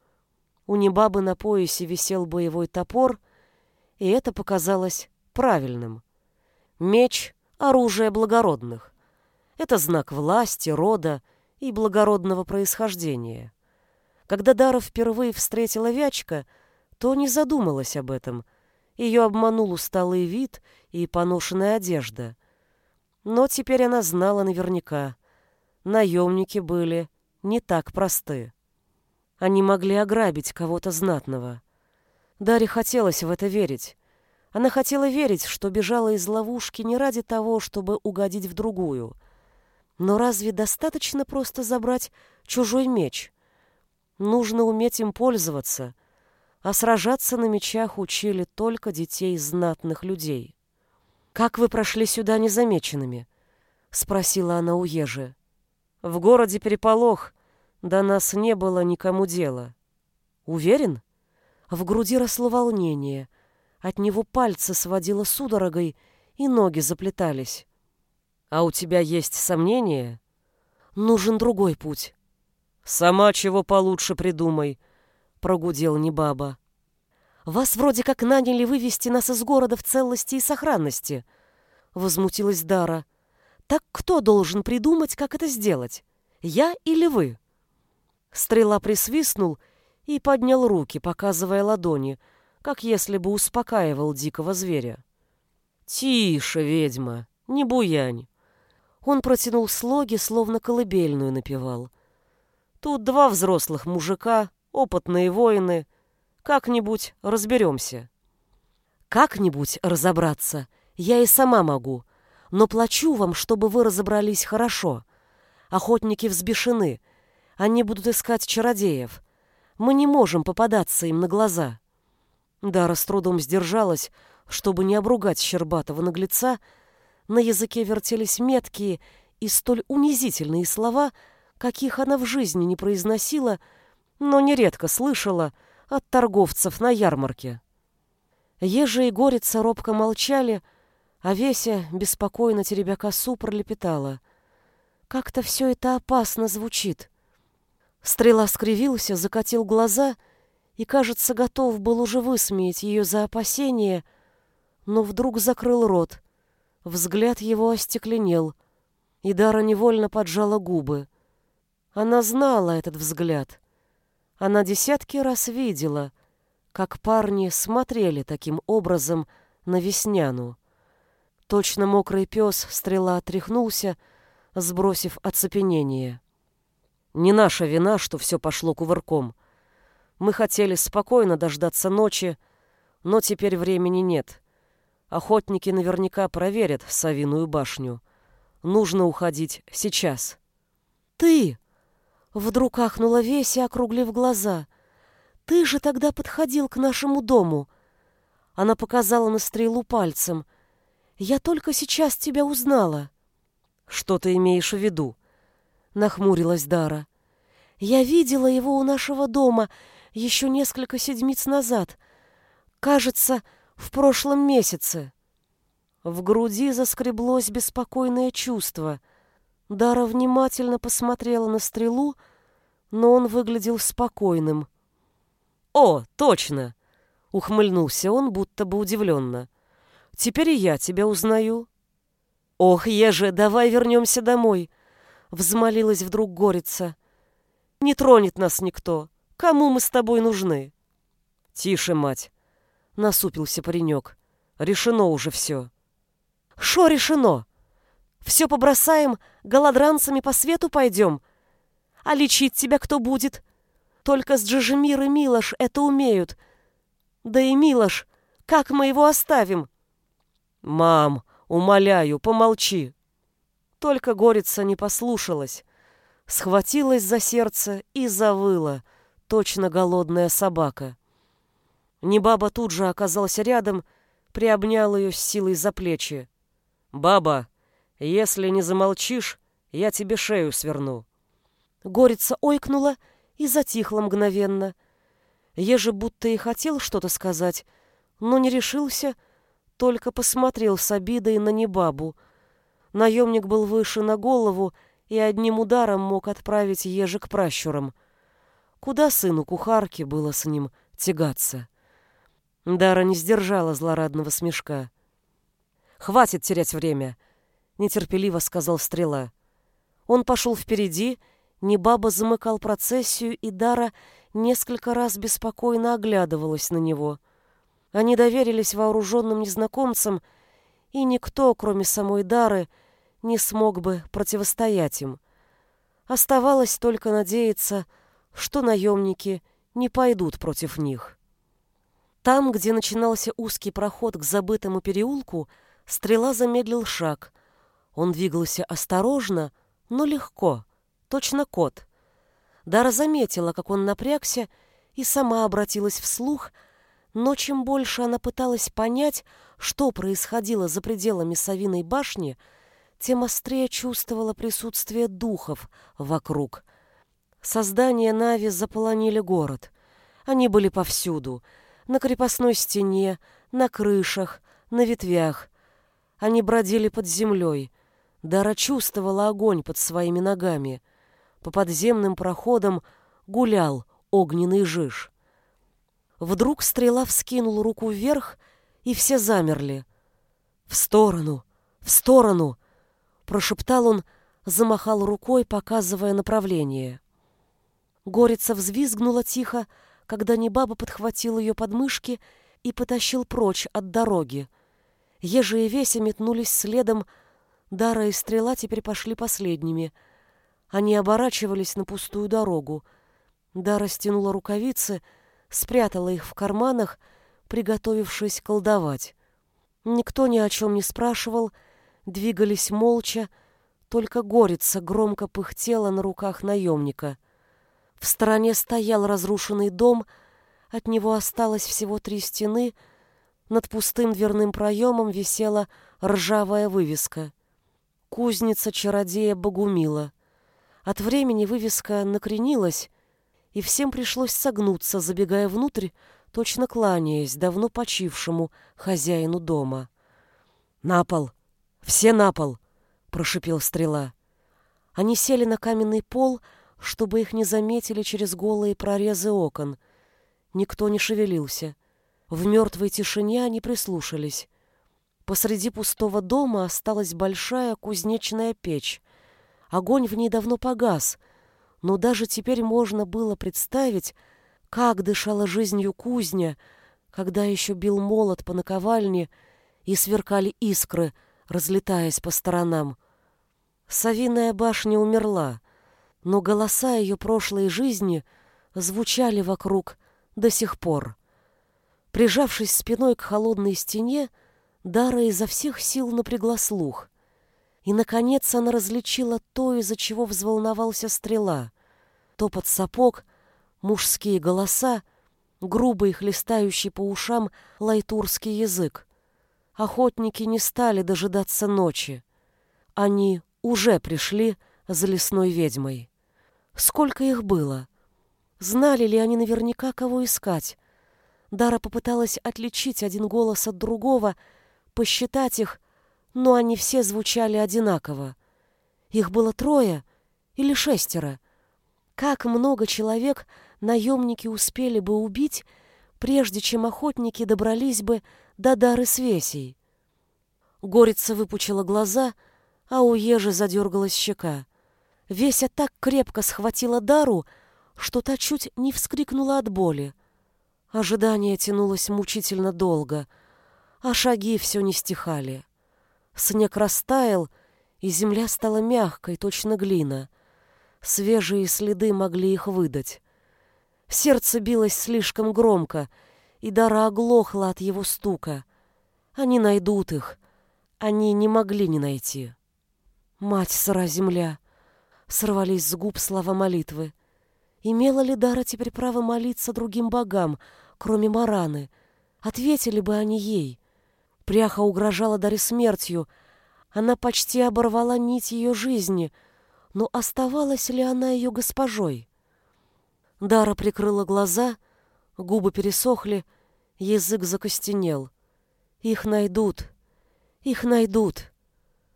Speaker 1: У Небабы на поясе висел боевой топор, и это показалось правильным. Меч — оружие благородных. Это знак власти, рода и благородного происхождения. Когда Дара впервые встретила Вячка, то не задумалась об этом. Ее обманул усталый вид и поношенная одежда — но теперь она знала наверняка. Наемники были не так просты. Они могли ограбить кого-то знатного. Даре хотелось в это верить. Она хотела верить, что бежала из ловушки не ради того, чтобы угодить в другую. Но разве достаточно просто забрать чужой меч? Нужно уметь им пользоваться, а сражаться на мечах учили только детей знатных людей. «Как вы прошли сюда незамеченными?» — спросила она у Ежи.
Speaker 2: «В городе переполох. До нас не было никому дела».
Speaker 1: «Уверен?» В груди росло волнение. От него пальцы сводило судорогой, и ноги заплетались.
Speaker 2: «А у тебя есть сомнения?»
Speaker 1: «Нужен другой путь».
Speaker 2: «Сама чего получше придумай», — прогудел Небаба.
Speaker 1: Вас вроде как наняли вывести нас из города в целости и сохранности. — возмутилась Дара. «Так кто должен придумать, как это сделать? Я или вы?» Стрела присвистнул и поднял руки, показывая ладони, как если бы успокаивал дикого зверя. «Тише, ведьма, не буянь!» Он протянул слоги, словно колыбельную напевал. «Тут два взрослых мужика, опытные воины. Как-нибудь разберемся». «Как-нибудь разобраться я и сама могу, но плачу вам, чтобы вы разобрались хорошо. Охотники взбешены, они будут искать чародеев. Мы не можем попадаться им на глаза». Дара с трудом сдержалась, чтобы не обругать Щербатого наглеца, на языке вертелись меткие и столь унизительные слова, каких она в жизни не произносила, но нередко слышала от торговцев на ярмарке. Ежи и Горица робко молчали, а Веся, беспокойно теребя косу, пролепетала. «Как-то все это опасно звучит». Стрела скривился, закатил глаза и, кажется, готов был уже высмеять ее за опасение, но вдруг закрыл рот. Взгляд его остекленел, и Дара невольно поджала губы. Она знала этот взгляд. Она десятки раз видела, как парни смотрели таким образом на Весняну. Точно мокрый пес стрела отряхнулся, сбросив оцепенение. Не наша вина, что все пошло кувырком. Мы хотели спокойно дождаться ночи, но теперь времени нет. Охотники наверняка проверят Савиную башню. Нужно уходить сейчас. «Ты!» — вдруг ахнула Веся, округлив глаза. «Ты же тогда подходил к нашему дому!» Она показала на стрелу пальцем. «Я только сейчас тебя узнала». «Что ты имеешь в виду?» — нахмурилась Дара. «Я видела его у нашего дома еще несколько седмиц назад. Кажется, в прошлом месяце». В груди заскреблось беспокойное чувство. Дара внимательно посмотрела на стрелу, но он выглядел спокойным. «О, точно!» — ухмыльнулся он, будто бы удивленно. «Теперь и я тебя узнаю». «Ох, Еже, давай вернемся домой!» — взмолилась вдруг Горица. «Не тронет нас никто. Кому мы с тобой нужны?» «Тише, мать!» — насупился паренек. «Решено уже все». «Шо решено? Все побросаем, голодранцами по свету пойдем? А лечить тебя кто будет? Только с Джижемир и Милош это умеют. Да и Милош, как мы его оставим?» «Мам, умоляю, помолчи!» Только Горица не послушалась, схватилась за сердце и завыла, точно голодная собака. Небаба тут же оказался рядом, приобнял ее с силой за плечи. «Баба, если не замолчишь, я тебе шею сверну». Горица ойкнула и затихла мгновенно. Еже будто и хотел что-то сказать, но не решился, только посмотрел с обидой на небабу. Наемник был выше на голову и одним ударом мог отправить Ежи к пращурам. Куда сыну кухарки было с ним тягаться? Дара не сдержала злорадного смешка. «Хватит терять время!» — нетерпеливо сказал Стрела. Он пошел впереди, Небаба замыкал процессию, и Дара несколько раз беспокойно оглядывалась на него. Они доверились вооруженным незнакомцам, и никто, кроме самой Дары, не смог бы противостоять им. Оставалось только надеяться, что наемники не пойдут против них. Там, где начинался узкий проход к забытому переулку, стрела замедлил шаг. Он двигался осторожно, но легко, точно кот. Дара заметила, как он напрягся, и сама обратилась вслух, но чем больше она пыталась понять, что происходило за пределами Савиной башни, тем острее чувствовала присутствие духов вокруг. Создания Нави заполонили город. Они были повсюду. На крепостной стене, на крышах, на ветвях. Они бродили под землей. Дара чувствовала огонь под своими ногами. По подземным проходам гулял огненный жиж. Вдруг стрела вскинул руку вверх, и все замерли. «В сторону! «В сторону!» — прошептал он, замахал рукой, показывая направление. Горица взвизгнула тихо, когда Небаба подхватил ее подмышки и потащил прочь от дороги. Ежи и Веся метнулись следом, Дара и Стрела теперь пошли последними. Они оборачивались на пустую дорогу. Дара стянула рукавицы, спрятала их в карманах, приготовившись колдовать. Никто ни о чем не спрашивал, двигались молча, только горица громко пыхтела на руках наемника. В стороне стоял разрушенный дом, от него осталось всего три стены, над пустым дверным проемом висела ржавая вывеска. Кузница чародея Богумила. От времени вывеска накренилась, и всем пришлось согнуться, забегая внутрь, точно кланяясь давно почившему хозяину дома. «На пол! Все на пол!» — прошипел стрела. Они сели на каменный пол, чтобы их не заметили через голые прорезы окон. Никто не шевелился. В мертвой тишине они прислушались. Посреди пустого дома осталась большая кузнечная печь. Огонь в ней давно погас, но даже теперь можно было представить, как дышала жизнью кузня, когда еще бил молот по наковальне и сверкали искры, разлетаясь по сторонам. Савиная башня умерла но голоса ее прошлой жизни звучали вокруг до сих пор. Прижавшись спиной к холодной стене, Дара изо всех сил напрягла слух. И, наконец, она различила то, из-за чего взволновался стрела. Топот сапог, мужские голоса, грубый, хлестающий по ушам лайтурский язык. Охотники не стали дожидаться ночи. Они уже пришли за лесной ведьмой. Сколько их было? Знали ли они наверняка, кого искать? Дара попыталась отличить один голос от другого, посчитать их, но они все звучали одинаково. Их было трое или шестеро. Как много человек наемники успели бы убить, прежде чем охотники добрались бы до Дары с Весей? Горица выпучила глаза, а у ежи задергалась щека. Веся так крепко схватила Дару, что та чуть не вскрикнула от боли. Ожидание тянулось мучительно долго, а шаги все не стихали. Снег растаял, и земля стала мягкой, точно глина. Свежие следы могли их выдать. Сердце билось слишком громко, и Дара оглохла от его стука. Они найдут их. Они не могли не найти. Мать сыра земля! Сорвались с губ слова молитвы. Имела ли Дара теперь право молиться другим богам, кроме Мараны? Ответили бы они ей. Пряха угрожала Даре смертью. Она почти оборвала нить ее жизни, но оставалась ли она ее госпожой? Дара прикрыла глаза, губы пересохли, язык закостенел. Их найдут, их найдут.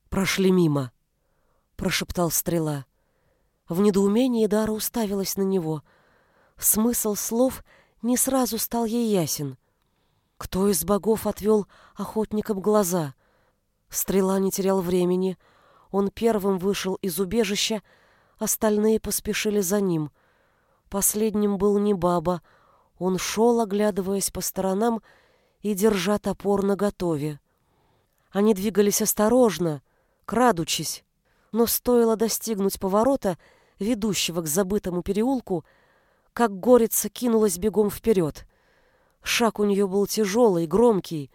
Speaker 1: Прошли мимо, прошептал стрела. В недоумении Дара уставилась на него. Смысл слов не сразу стал ей ясен. Кто из богов отвел охотникам глаза? Стрела не терял времени. Он первым вышел из убежища, остальные поспешили за ним. Последним был не баба. Он шел, оглядываясь по сторонам и держа топор наготове. Они двигались осторожно, крадучись, но стоило достигнуть поворота — ведущего к забытому переулку, как горица кинулась бегом вперед. Шаг у нее был тяжелый, громкий.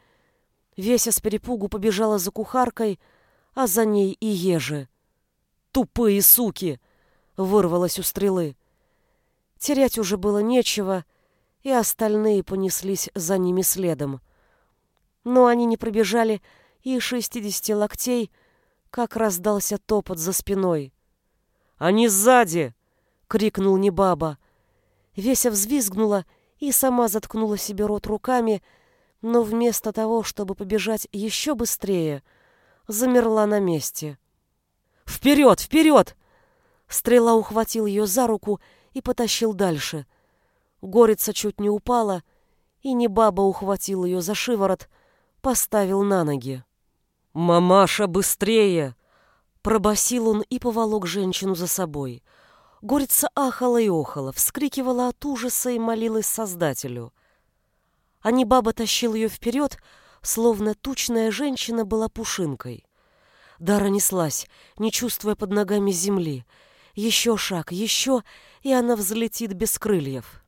Speaker 1: Веся с перепугу побежала за кухаркой, а за ней и ежи. «Тупые суки!» — вырвалось у стрелы. Терять уже было нечего, и остальные понеслись за ними следом. Но они не пробежали и шестидесяти локтей, как раздался топот за спиной. Они сзади!» — крикнул Небаба. Веся взвизгнула и сама заткнула себе рот руками, но вместо того, чтобы побежать еще быстрее, замерла на месте. «Вперед! Вперед!» Стрела ухватил ее за руку и потащил дальше. Горица чуть не упала, и Небаба ухватил ее за шиворот, поставил на ноги.
Speaker 2: «Мамаша, быстрее!»
Speaker 1: Пробасил он и поволок женщину за собой. Горица ахала и охала, вскрикивала от ужаса и молилась Создателю. А не баба тащил ее вперед, словно тучная женщина была пушинкой. Дара неслась, не чувствуя под ногами земли. Еще шаг, еще, и она взлетит без крыльев.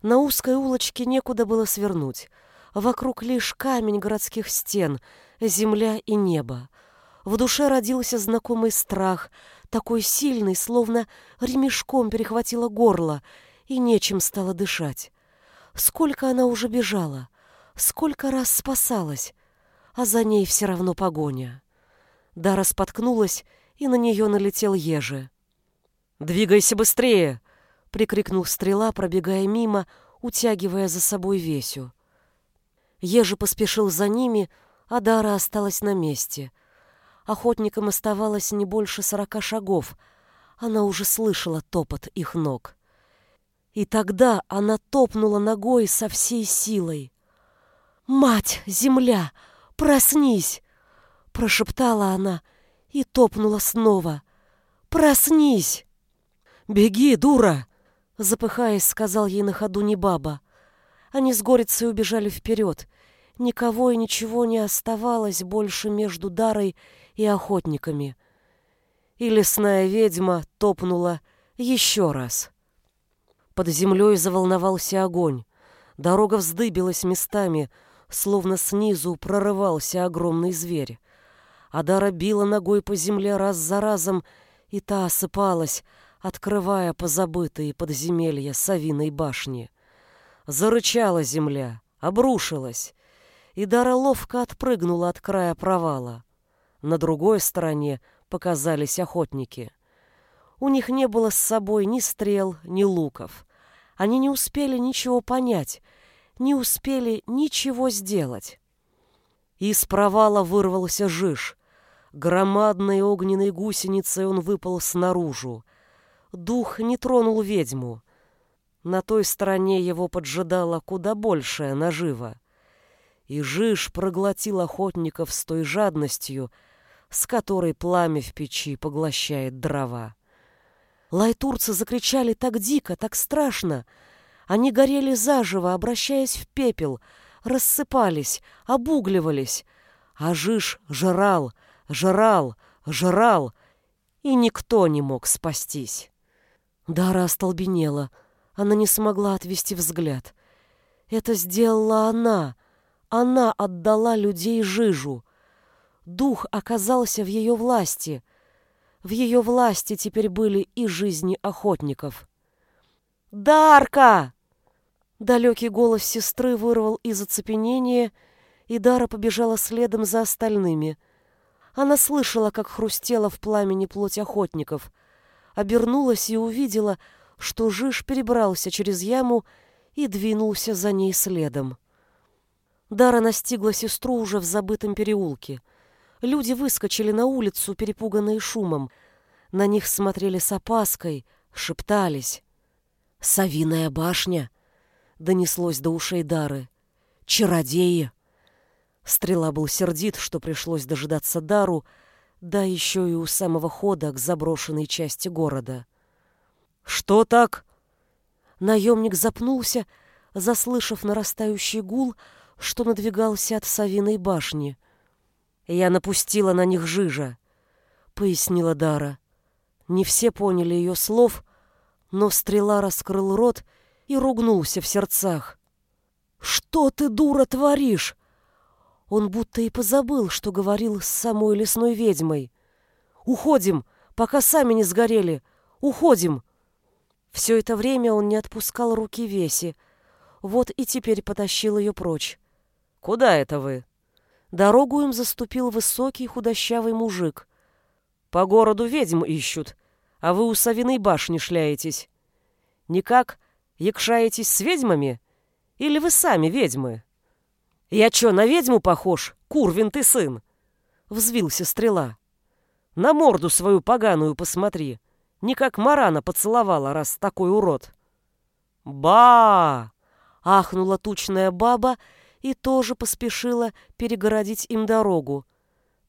Speaker 1: На узкой улочке некуда было свернуть. Вокруг лишь камень городских стен, земля и небо. В душе родился знакомый страх, такой сильный, словно ремешком перехватило горло, и нечем стало дышать. Сколько она уже бежала, сколько раз спасалась, а за ней все равно погоня. Дара споткнулась, и на нее налетел ежи.
Speaker 2: «Двигайся быстрее!»
Speaker 1: — прикрикнул стрела, пробегая мимо, утягивая за собой Весю. Ежи поспешил за ними, а Дара осталась на месте — Охотникам оставалось не больше сорока шагов. Она уже слышала топот их ног. И тогда она топнула ногой со всей силой. «Мать, земля, проснись!» Прошептала она и топнула снова. «Проснись!»
Speaker 2: «Беги, дура!»
Speaker 1: Запыхаясь, сказал ей на ходу не баба. Они с горицей убежали вперед. Никого и ничего не оставалось больше между Дарой и охотниками. И лесная ведьма топнула еще раз. Под землей заволновался огонь. Дорога вздыбилась местами, словно снизу прорывался огромный зверь. Адара била ногой по земле раз за разом, и та осыпалась, открывая позабытые подземелья Савиной башни. Зарычала земля, обрушилась, и Дара ловко отпрыгнула от края провала. На другой стороне показались охотники. У них не было с собой ни стрел, ни луков. Они не успели ничего понять, не успели ничего сделать. Из провала вырвался жиж. Громадной огненной гусеницей он выпал снаружи. Дух не тронул ведьму. На той стороне его поджидала куда большая нажива. И жиж проглотил охотников с той жадностью, с которой пламя в печи поглощает дрова. Лайтурцы закричали так дико, так страшно. Они горели заживо, обращаясь в пепел, рассыпались, обугливались. А Жиж жрал, жрал, жрал, и никто не мог спастись. Дара остолбенела. Она не смогла отвести взгляд. Это сделала она. Она отдала людей Жижу. Дух оказался в ее власти. В ее власти теперь были и жизни охотников. «Дарка!» Далекий голос сестры вырвал из оцепенения, и Дара побежала следом за остальными. Она слышала, как хрустела в пламени плоть охотников, обернулась и увидела, что Жиж перебрался через яму и двинулся за ней следом. Дара настигла сестру уже в забытом переулке — Люди выскочили на улицу, перепуганные шумом. На них смотрели с опаской, шептались. «Совиная башня!» — донеслось до ушей Дары. «Чародеи!» Стрела был сердит, что пришлось дожидаться Дару, да еще и у самого хода к заброшенной части города.
Speaker 2: «Что так?»
Speaker 1: Наемник запнулся, заслышав нарастающий гул, что надвигался от Савиной башни.
Speaker 2: Я напустила на них жижа, пояснила Дара.
Speaker 1: Не все поняли ее слов, но стрела раскрыл рот и ругнулся в сердцах. «Что ты, дура, творишь?» Он будто и позабыл, что говорил с самой лесной ведьмой. «Уходим, пока сами не сгорели! Уходим!» Все это время он не отпускал руки Веси. Вот и теперь потащил ее прочь.
Speaker 2: «Куда это вы?»
Speaker 1: Дорогу им заступил высокий худощавый мужик.
Speaker 2: «По городу ведьм ищут, а вы у Савиной башни шляетесь. Никак якшаетесь с ведьмами? Или вы сами ведьмы?» «Я чё, на ведьму похож? Курвин ты сын!» Взвился стрела. «На морду свою поганую посмотри. Не как Марана поцеловала, раз такой урод». «Ба!»
Speaker 1: — ахнула тучная баба и тоже поспешила перегородить им дорогу.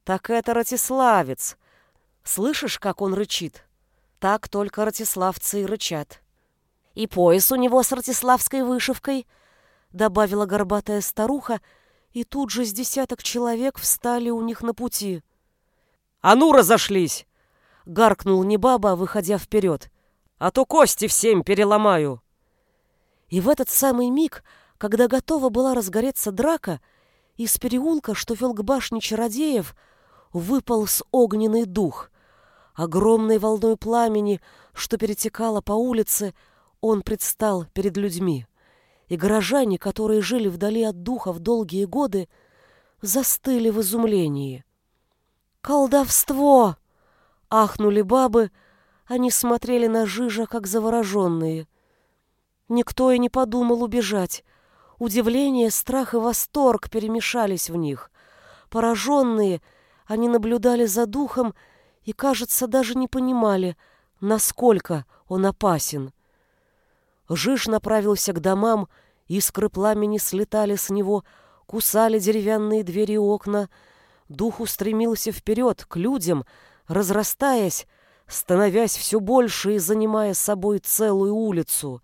Speaker 1: Так это Ратиславец. Слышишь, как он рычит? Так только ратиславцы и рычат. И пояс у него с ратиславской вышивкой, добавила горбатая старуха, и тут же с десяток человек встали у них на пути.
Speaker 2: «А ну, разошлись!»
Speaker 1: — гаркнул Небаба, выходя вперед.
Speaker 2: «А то кости всем переломаю!»
Speaker 1: И в этот самый миг, когда готова была разгореться драка, из переулка, что вел к башне чародеев, выпал с огненный дух. Огромной волной пламени, что перетекало по улице, он предстал перед людьми. И горожане, которые жили вдали от духа в долгие годы, застыли в изумлении. «Колдовство!» — ахнули бабы, они смотрели на Жижа, как завороженные. Никто и не подумал убежать. Удивление, страх и восторг перемешались в них. Пораженные, они наблюдали за духом и, кажется, даже не понимали, насколько он опасен. Жиж направился к домам, искры пламени слетали с него, кусали деревянные двери и окна. Дух устремился вперед, к людям, разрастаясь, становясь все больше и занимая собой целую улицу.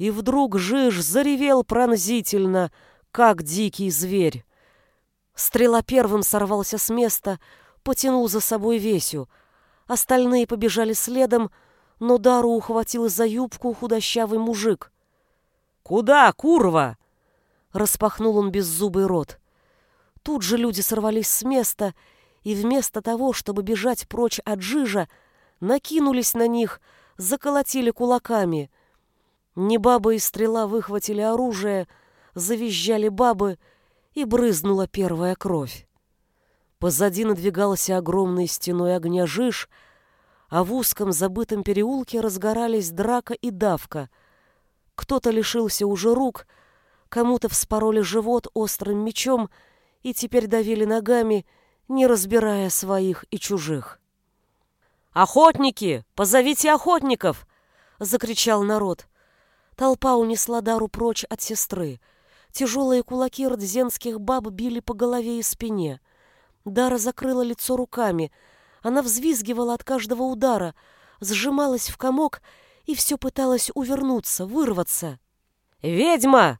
Speaker 1: И вдруг Жиж заревел пронзительно, как дикий зверь. Стрела первым сорвался с места, потянул за собой Весю. Остальные побежали следом, но Дару ухватил за юбку худощавый мужик.
Speaker 2: «Куда, курва?»
Speaker 1: Распахнул он беззубый рот. Тут же люди сорвались с места, и вместо того, чтобы бежать прочь от Жижа, накинулись на них, заколотили кулаками. Не баба и стрела выхватили оружие, завизжали бабы, и брызнула первая кровь. Позади надвигался огромной стеной огня Жиж, а в узком забытом переулке разгорались драка и давка. Кто-то лишился уже рук, кому-то вспороли живот острым мечом и теперь давили ногами, не разбирая своих и чужих.
Speaker 2: «Охотники! Позовите охотников!»
Speaker 1: — закричал народ. Толпа унесла Дару прочь от сестры. Тяжелые кулаки родзенских баб били по голове и спине. Дара закрыла лицо руками — она взвизгивала от каждого удара, сжималась в комок и все пыталась увернуться, вырваться.
Speaker 2: «Ведьма!»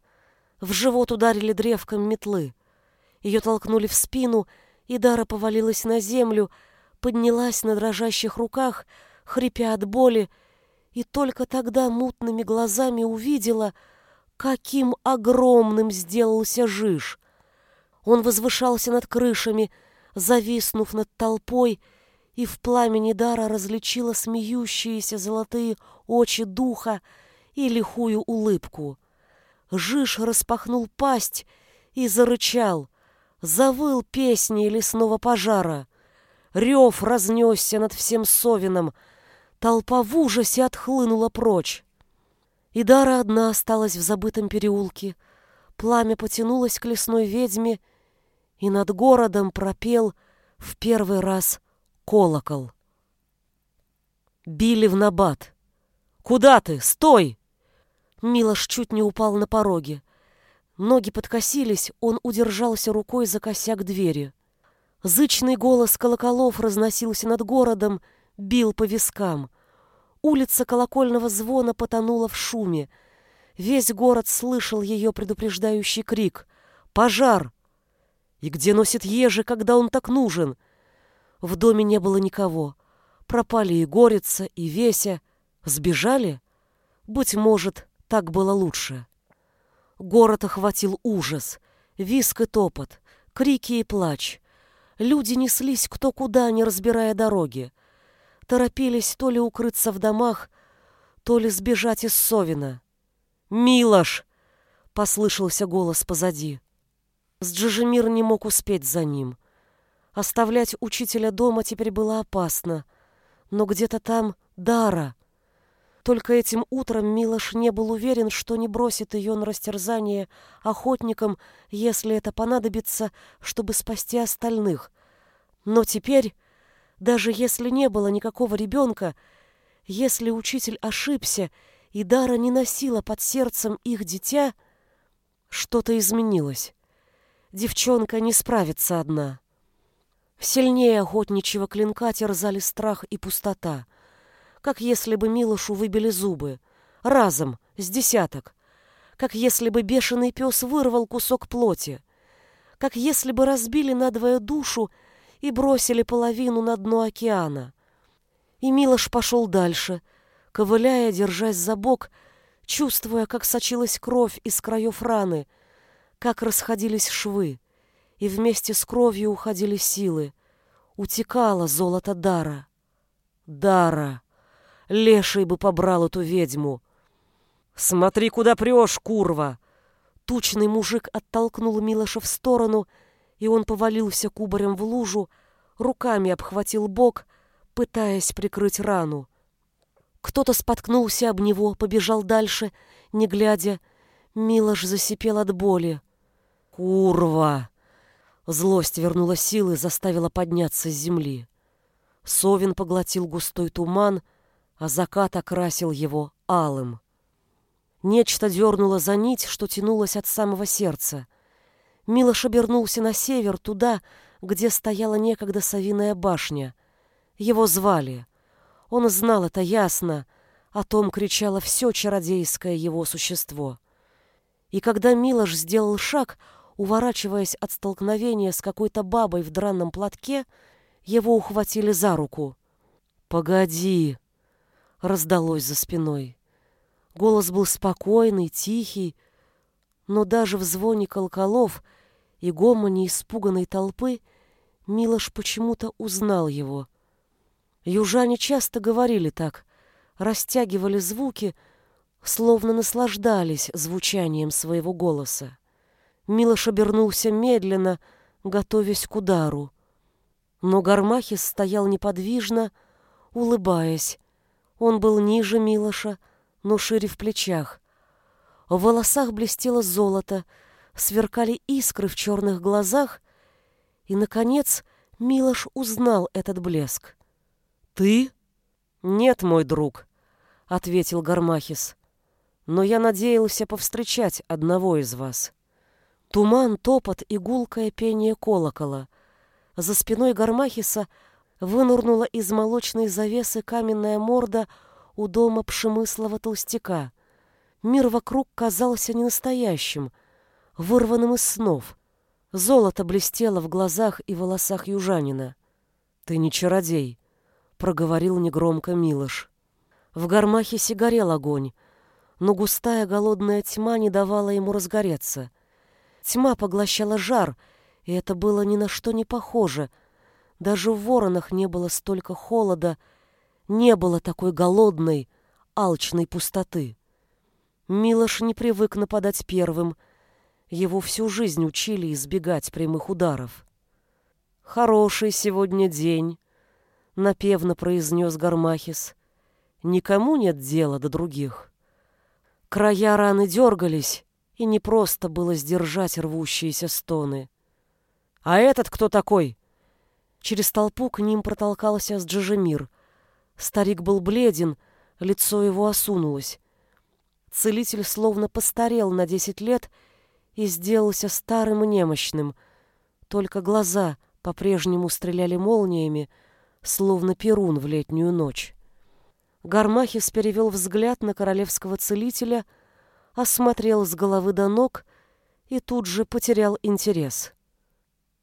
Speaker 1: В живот ударили древком метлы. Ее толкнули в спину, и Дара повалилась на землю, поднялась на дрожащих руках, хрипя от боли, и только тогда мутными глазами увидела, каким огромным сделался жиж. Он возвышался над крышами, зависнув над толпой, и в пламени дара различила смеющиеся золотые очи духа и лихую улыбку. Жиж распахнул пасть и зарычал, завыл песней лесного пожара. Рев разнесся над всем совином, толпа в ужасе отхлынула прочь. И Дара одна осталась в забытом переулке. Пламя потянулось к лесной ведьме, и над городом пропел в первый раз колокол. Били в набат. «Куда ты? Стой!» Милош чуть не упал на пороге. Ноги подкосились, он удержался рукой за косяк двери. Зычный голос колоколов разносился над городом, бил по вискам. Улица колокольного звона потонула в шуме. Весь город слышал ее предупреждающий крик. «Пожар!» И где носит ежи, когда он так нужен? В доме не было никого. Пропали и Горица, и Веся. Сбежали? Быть может, так было лучше. Город охватил ужас, виск и топот, крики и плач. Люди неслись кто куда, не разбирая дороги. Торопились то ли укрыться в домах, то ли сбежать из Совина. «Милош!» — послышался голос позади. Сджижемир не мог успеть за ним. Оставлять учителя дома теперь было опасно. Но где-то там Дара. Только этим утром Милош не был уверен, что не бросит ее на растерзание охотникам, если это понадобится, чтобы спасти остальных. Но теперь, даже если не было никакого ребенка, если учитель ошибся и Дара не носила под сердцем их дитя, что-то изменилось. Девчонка не справится одна. Сильнее охотничьего клинка терзали страх и пустота, как если бы Милошу выбили зубы, разом, с десяток, как если бы бешеный пес вырвал кусок плоти, как если бы разбили надвое душу и бросили половину на дно океана. И Милош пошел дальше, ковыляя, держась за бок, чувствуя, как сочилась кровь из краев раны, как расходились швы, и вместе с кровью уходили силы. Утекало золото дара. Дара! Леший бы побрал эту ведьму. «Смотри, куда прешь, курва!» Тучный мужик оттолкнул Милоша в сторону, и он повалился кубарем в лужу, руками обхватил бок, пытаясь прикрыть рану. Кто-то споткнулся об него, побежал дальше, не глядя. Милош засипел от боли. «Курва!» Злость вернула силы, заставила подняться с земли. Совин поглотил густой туман, а закат окрасил его алым. Нечто дернуло за нить, что тянулось от самого сердца. Милош обернулся на север, туда, где стояла некогда совиная башня. Его звали. Он знал это ясно, о том кричало все чародейское его существо. И когда Милош сделал шаг, уворачиваясь от столкновения с какой-то бабой в дранном платке, его ухватили за руку. «Погоди!» — раздалось за спиной. Голос был спокойный, тихий, но даже в звоне колоколов и гомоне испуганной толпы Милош почему-то узнал его. Южане часто говорили так, растягивали звуки, словно наслаждались звучанием своего голоса. Милош обернулся медленно, готовясь к удару. Но Гармахис стоял неподвижно, улыбаясь. Он был ниже Милоша, но шире в плечах. В волосах блестело золото, сверкали искры в черных глазах, и, наконец, Милош узнал этот блеск. «Ты?» «Нет, мой друг», — ответил Гармахис. «Но я надеялся повстречать одного из вас». Туман, топот и гулкое пение колокола. За спиной Гармахиса вынурнула из молочной завесы каменная морда у дома Пшемыслова толстяка. Мир вокруг казался ненастоящим, вырванным из снов. Золото блестело в глазах и волосах южанина. «Ты не чародей», — проговорил негромко Милош. В гармахе горел огонь, но густая голодная тьма не давала ему разгореться. Тьма поглощала жар, и это было ни на что не похоже. Даже в воронах не было столько холода, не было такой голодной, алчной пустоты. Милош не привык нападать первым. Его всю жизнь учили избегать прямых ударов. «Хороший сегодня день», — напевно произнес Гармахис. «Никому нет дела до других». Края раны дергались, и не просто было сдержать рвущиеся стоны. «А этот кто такой?» Через толпу к ним протолкался Сджижемир — Старик был бледен, лицо его осунулось. Целитель словно постарел на десять лет и сделался старым и немощным. Только глаза по-прежнему стреляли молниями, словно перун в летнюю ночь. Гармахис перевел взгляд на королевского целителя, осмотрел с головы до ног и тут же потерял интерес.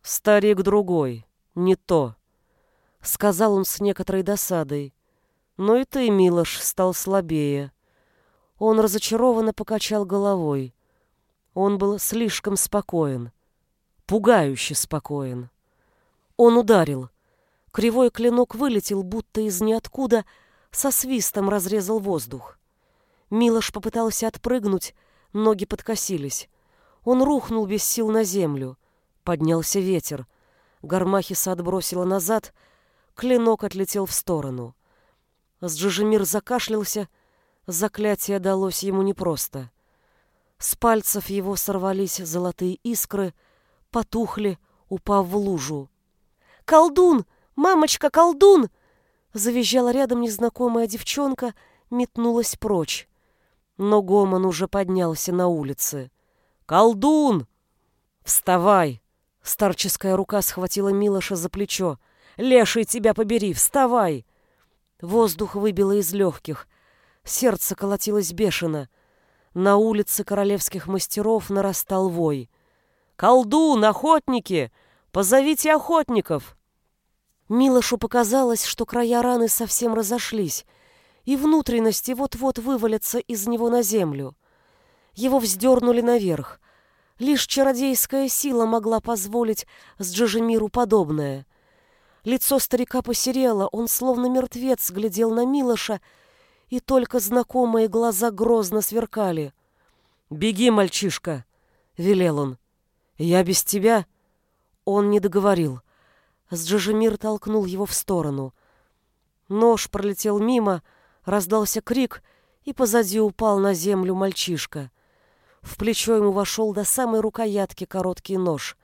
Speaker 1: «Старик другой, не то», — сказал он с некоторой досадой. Но и ты, Милош, стал слабее. Он разочарованно покачал головой. Он был слишком спокоен. Пугающе спокоен. Он ударил. Кривой клинок вылетел, будто из ниоткуда, со свистом разрезал воздух. Милош попытался отпрыгнуть, ноги подкосились. Он рухнул без сил на землю. Поднялся ветер. Гармахиса отбросила назад, клинок отлетел в сторону. Сджижемир закашлялся, заклятие далось ему непросто. С пальцев его сорвались золотые искры, потухли, упав в лужу. «Колдун! Мамочка, колдун!» Завизжала рядом незнакомая девчонка, метнулась прочь. Но Гомон уже поднялся на улице. «Колдун! Вставай! Старческая рука схватила Милоша за плечо. «Леший, тебя побери! Вставай!» Воздух выбило из легких. Сердце колотилось бешено. На улице королевских мастеров нарастал вой. «Колдун, охотники! Позовите охотников!» Милошу показалось, что края раны совсем разошлись, и внутренности вот-вот вывалятся из него на землю. Его вздернули наверх. Лишь чародейская сила могла позволить с Джажемиру подобное. Лицо старика посерело, он словно мертвец глядел на Милоша, и только знакомые глаза грозно сверкали. «Беги, мальчишка!» — велел он. «Я без тебя...» Он не договорил. Сджижемир толкнул его в сторону. Нож пролетел мимо, раздался крик, и позади упал на землю мальчишка. В плечо ему вошел до самой рукоятки короткий нож.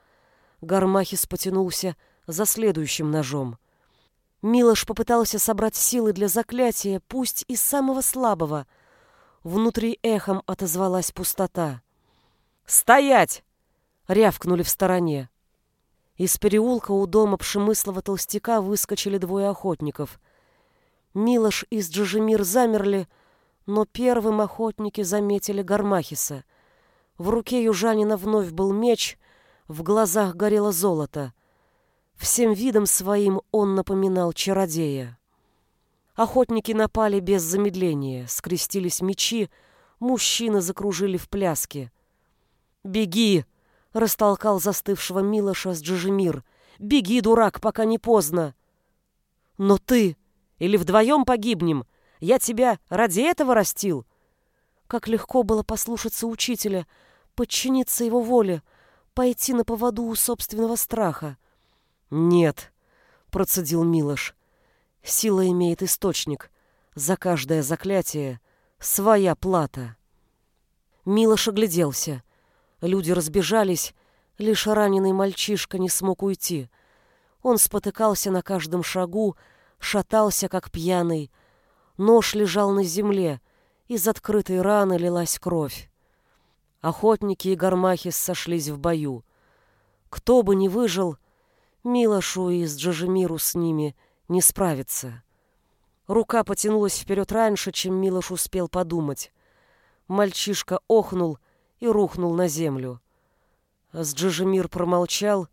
Speaker 1: Гармахис потянулся за следующим ножом. Милош попытался собрать силы для заклятия, пусть и самого слабого. Внутри эхом отозвалась пустота. «Стоять!» — рявкнули в стороне. Из переулка у дома Пшемыслова толстяка выскочили двое охотников. Милош и Джажемир замерли, но первым охотники заметили Гармахиса. В руке южанина вновь был меч, в глазах горело золото. Всем видом своим он напоминал чародея. Охотники напали без замедления, скрестились мечи, мужчины закружили в пляске. «Беги!» — растолкал застывшего Милоша с Джижемир. «Беги, дурак, пока не поздно!» «Но ты! Или вдвоем погибнем! Я тебя ради этого растил!» Как легко было послушаться учителя, подчиниться его воле, пойти на поводу у собственного страха. «Нет», — процедил Милош, — «сила имеет источник. За каждое заклятие своя плата». Милош огляделся. Люди разбежались, лишь раненый мальчишка не смог уйти. Он спотыкался на каждом шагу, шатался, как пьяный. Нож лежал на земле, из открытой раны лилась кровь. Охотники и гармахис сошлись в бою. Кто бы ни выжил, Милошу и с Джажемиру с ними не справится. Рука потянулась вперед раньше, чем Милош успел подумать. Мальчишка охнул и рухнул на землю. С Джажемир промолчал,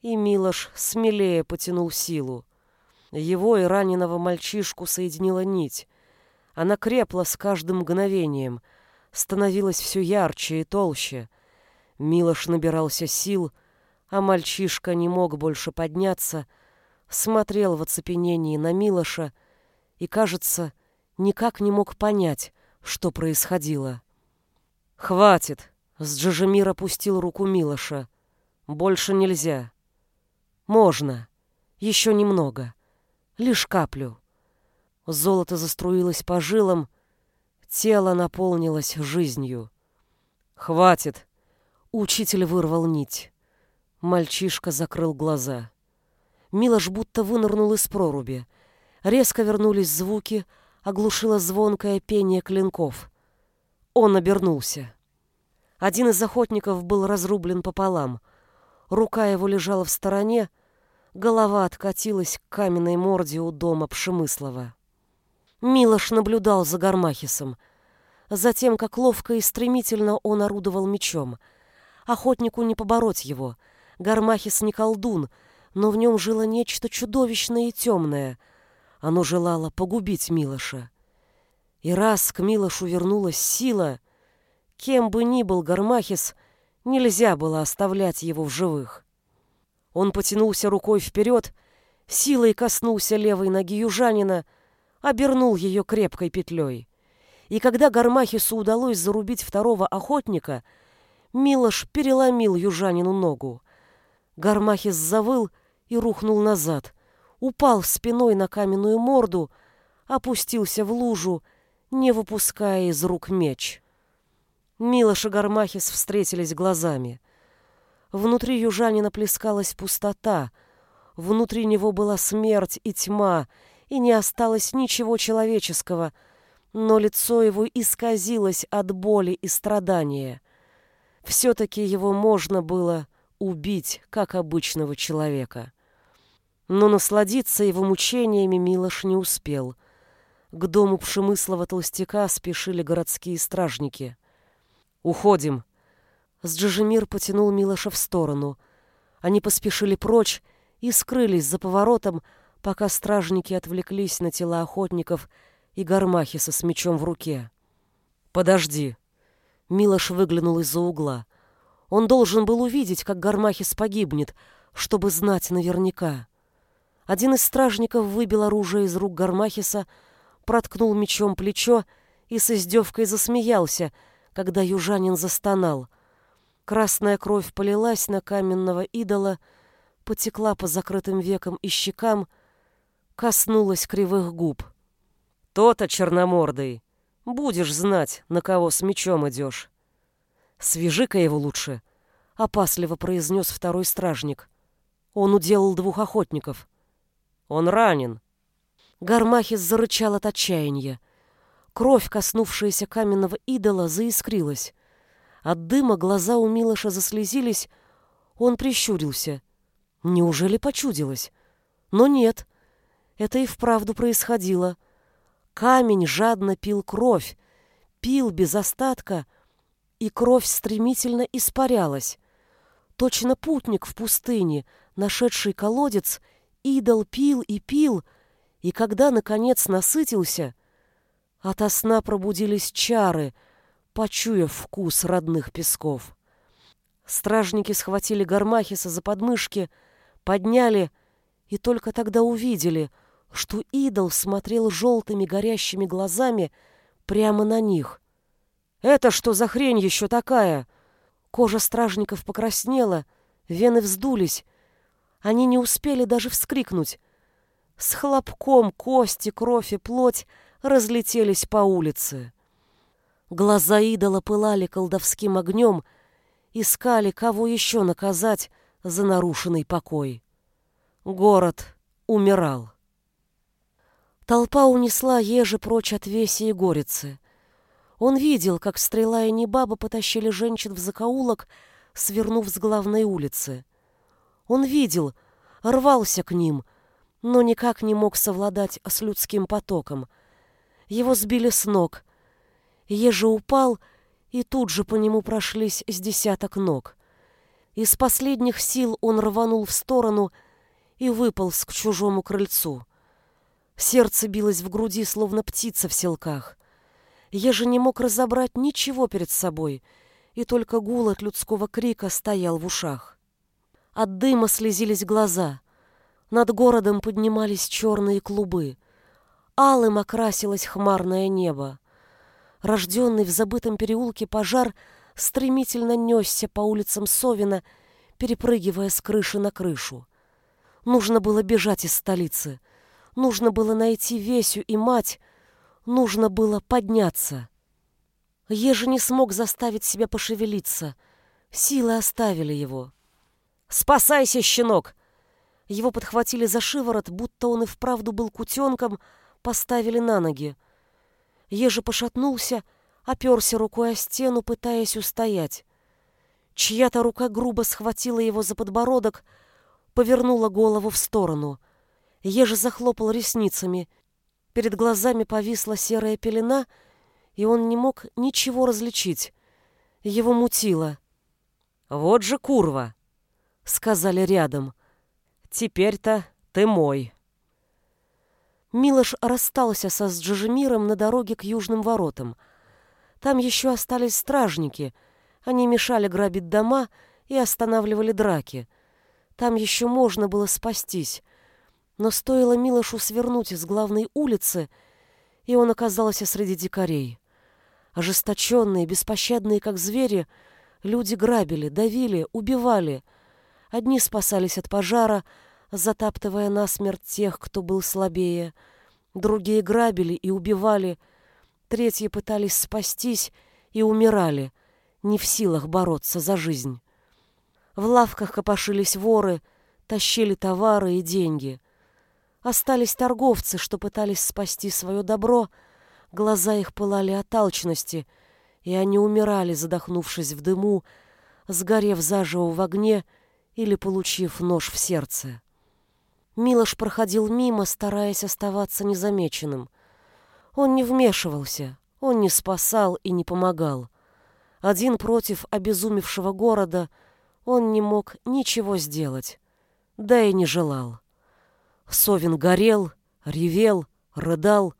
Speaker 1: и Милош смелее потянул силу. Его и раненого мальчишку соединила нить. Она крепла с каждым мгновением, становилась все ярче и толще. Милош набирался сил — а мальчишка не мог больше подняться, смотрел в оцепенении на Милоша и, кажется, никак не мог понять, что происходило. «Хватит!» — Сджижемир опустил руку Милоша. «Больше нельзя». «Можно. Еще немного. Лишь каплю». Золото заструилось по жилам, тело наполнилось жизнью. «Хватит!» — учитель вырвал нить. Мальчишка закрыл глаза. Милош будто вынырнул из проруби. Резко вернулись звуки, оглушило звонкое пение клинков. Он обернулся. Один из охотников был разрублен пополам. Рука его лежала в стороне, голова откатилась к каменной морде у дома Пшемыслова. Милош наблюдал за Гармахисом, затем, как ловко и стремительно он орудовал мечом. Охотнику не побороть его — Гармахис не колдун, но в нем жило нечто чудовищное и темное. Оно желало погубить Милоша. И раз к Милошу вернулась сила, кем бы ни был Гармахис, нельзя было оставлять его в живых. Он потянулся рукой вперед, силой коснулся левой ноги южанина, обернул ее крепкой петлей. И когда Гармахису удалось зарубить второго охотника, Милош переломил южанину ногу. Гармахис завыл и рухнул назад, упал спиной на каменную морду, опустился в лужу, не выпуская из рук меч. Милош и Гармахис встретились глазами. Внутри южанина плескалась пустота, внутри него была смерть и тьма, и не осталось ничего человеческого, но лицо его исказилось от боли и страдания. Все-таки его можно было убить, как обычного человека. Но насладиться его мучениями Милош не успел. К дому Пшемыслова толстяка спешили городские стражники. «Уходим!» Сджижемир потянул Милоша в сторону. Они поспешили прочь и скрылись за поворотом, пока стражники отвлеклись на тела охотников и Гармахиса с мечом в руке. «Подожди!» Милош выглянул из-за угла. Он должен был увидеть, как Гармахис погибнет, чтобы знать наверняка. Один из стражников выбил оружие из рук Гармахиса, проткнул мечом плечо и с издевкой засмеялся, когда южанин застонал. Красная кровь полилась на каменного идола, потекла по закрытым векам и щекам, коснулась кривых губ. «То-то, черномордый, будешь знать, на кого с мечом идешь». «Свяжи-ка его лучше», — опасливо произнес второй стражник. Он уделал двух охотников. «Он ранен». Гармахис зарычал от отчаяния. Кровь, коснувшаяся каменного идола, заискрилась. От дыма глаза у Милоша заслезились, он прищурился. Неужели почудилось? Но нет, это и вправду происходило. Камень жадно пил кровь, пил без остатка, и кровь стремительно испарялась. Точно путник в пустыне, нашедший колодец, идол пил и пил, и когда, наконец, насытился, ото сна пробудились чары, почуяв вкус родных песков. Стражники схватили Гармахиса за подмышки, подняли и только тогда увидели, что идол смотрел желтыми горящими глазами прямо на них — «Это что за хрень еще такая?» Кожа стражников покраснела, вены вздулись. Они не успели даже вскрикнуть. С хлопком кости, кровь и плоть разлетелись по улице. Глаза идола пылали колдовским огнем, искали, кого еще наказать за нарушенный покой. Город умирал. Толпа унесла еже прочь от Веси и Горицы. Он видел, как стрела и небаба потащили женщин в закоулок, свернув с главной улицы. Он видел, рвался к ним, но никак не мог совладать с людским потоком. Его сбили с ног. Еже упал, и тут же по нему прошлись с десяток ног. Из последних сил он рванул в сторону и выполз к чужому крыльцу. Сердце билось в груди, словно птица в селках. Я же не мог разобрать ничего перед собой, и только гул от людского крика стоял в ушах. От дыма слезились глаза. Над городом поднимались черные клубы. Алым окрасилось хмарное небо. Рожденный в забытом переулке пожар стремительно несся по улицам Совина, перепрыгивая с крыши на крышу. Нужно было бежать из столицы. Нужно было найти Весю и мать, Нужно было подняться. Еже не смог заставить себя пошевелиться. Силы оставили его. «Спасайся, щенок!» Его подхватили за шиворот, будто он и вправду был кутенком, поставили на ноги. Еже пошатнулся, оперся рукой о стену, пытаясь устоять. Чья-то рука грубо схватила его за подбородок, повернула голову в сторону. Еже захлопал ресницами, Перед глазами повисла серая пелена, и он не мог ничего различить. Его мутило. «Вот же курва!» — сказали рядом. «Теперь-то ты мой». Милош расстался со Сджижемиром на дороге к южным воротам. Там еще остались стражники. Они мешали грабить дома и останавливали драки. Там еще можно было спастись — но стоило Милошу свернуть с главной улицы, и он оказался среди дикарей. Ожесточенные, беспощадные, как звери, люди грабили, давили, убивали. Одни спасались от пожара, затаптывая насмерть тех, кто был слабее. Другие грабили и убивали. Третьи пытались спастись и умирали, не в силах бороться за жизнь. В лавках копошились воры, тащили товары и деньги. Остались торговцы, что пытались спасти свое добро, глаза их пылали от алчности, и они умирали, задохнувшись в дыму, сгорев заживо в огне или получив нож в сердце. Милош проходил мимо, стараясь оставаться незамеченным. Он не вмешивался, он не спасал и не помогал. Один против обезумевшего города он не мог ничего сделать, да и не желал. Совин горел, ревел, рыдал.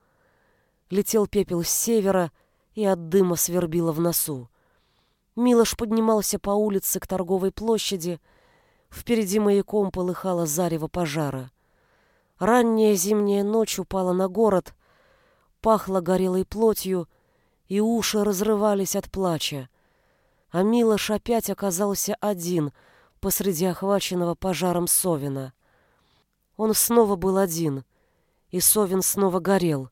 Speaker 1: Летел пепел с севера, и от дыма свербило в носу. Милош поднимался по улице к торговой площади. Впереди маяком полыхало зарево пожара. Ранняя зимняя ночь упала на город, пахло горелой плотью, и уши разрывались от плача. А Милош опять оказался один посреди охваченного пожаром Совина. Он снова был один, и Совин снова горел.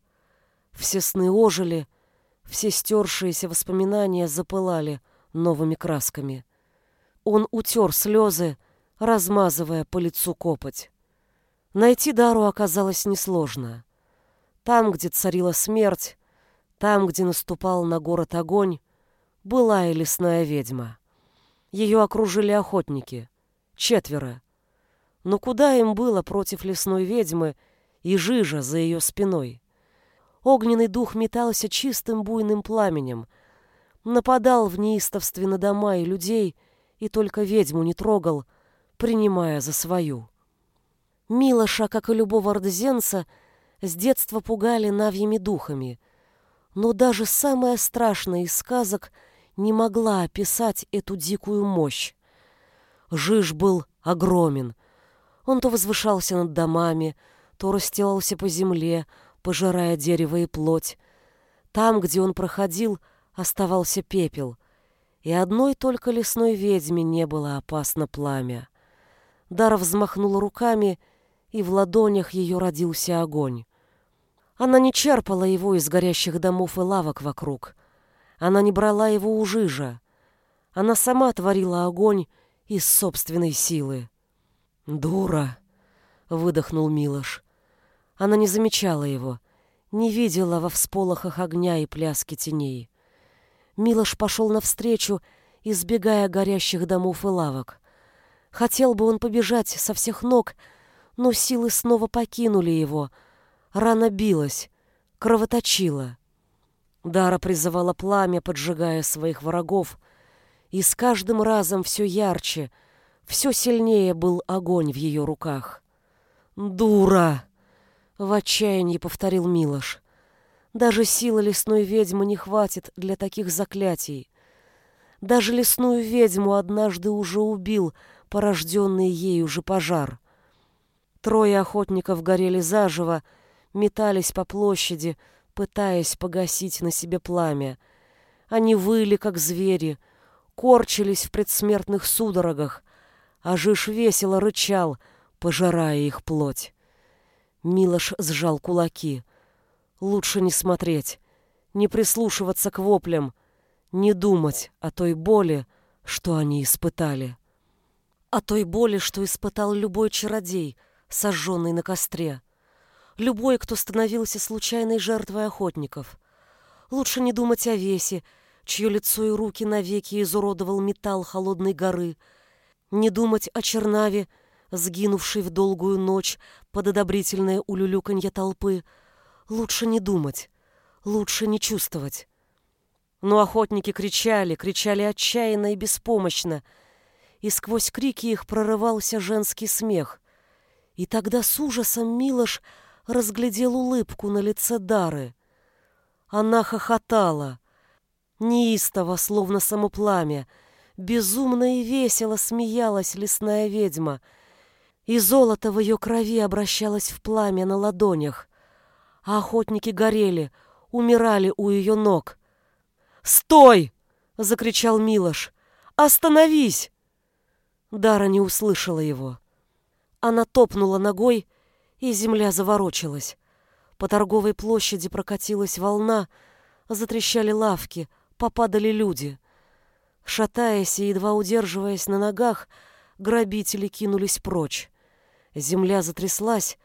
Speaker 1: Все сны ожили, все стершиеся воспоминания запылали новыми красками. Он утер слезы, размазывая по лицу копоть. Найти Дару оказалось несложно. Там, где царила смерть, там, где наступал на город огонь, была и лесная ведьма. Ее окружили охотники. Четверо. Но куда им было против лесной ведьмы и жижа за ее спиной? Огненный дух метался чистым буйным пламенем, нападал в неистовстве на дома и людей и только ведьму не трогал, принимая за свою. Милоша, как и любого ордзенца, с детства пугали навьими духами, но даже самая страшная из сказок не могла описать эту дикую мощь. Жиж был огромен. Он то возвышался над домами, то расстилался по земле, пожирая дерево и плоть. Там, где он проходил, оставался пепел, и одной только лесной ведьме не было опасно пламя. Дара взмахнула руками, и в ладонях ее родился огонь. Она не черпала его из горящих домов и лавок вокруг. Она не брала его у жижа. Она сама творила огонь из собственной силы. «Дура!» — выдохнул Милош. Она не замечала его, не видела во всполохах огня и пляски теней. Милош пошел навстречу, избегая горящих домов и лавок. Хотел бы он побежать со всех ног, но силы снова покинули его. Рана билась, кровоточила. Дара призывала пламя, поджигая своих врагов, и с каждым разом все ярче, все сильнее был огонь в ее руках. «Дура!» В отчаянии повторил Милош. Даже силы лесной ведьмы не хватит для таких заклятий. Даже лесную ведьму однажды уже убил порожденный ею же пожар. Трое охотников горели заживо, метались по площади, пытаясь погасить на себе пламя. Они выли, как звери, корчились в предсмертных судорогах, а Жиж весело рычал, пожирая их плоть. Милош сжал кулаки. Лучше не смотреть, не прислушиваться к воплям, не думать о той боли, что они испытали. О той боли, что испытал любой чародей, сожженный на костре. Любой, кто становился случайной жертвой охотников. Лучше не думать о весе, чье лицо и руки навеки изуродовал металл холодной горы. Не думать о Чернаве, сгинувший в долгую ночь под одобрительное улюлюканье толпы, лучше не думать, лучше не чувствовать. Но охотники кричали, кричали отчаянно и беспомощно, и сквозь крики их прорывался женский смех. И тогда с ужасом Милош разглядел улыбку на лице Дары. Она хохотала, неистово, словно само пламя, безумно и весело смеялась лесная ведьма — и золото в ее крови обращалось в пламя на ладонях, а охотники горели, умирали у ее ног. «Стой!» — закричал Милош. «Остановись!» Дара не услышала его. Она топнула ногой, и земля заворочилась. По торговой площади прокатилась волна, затрещали лавки, попадали люди. Шатаясь и едва удерживаясь на ногах, грабители кинулись прочь. Земля затряслась,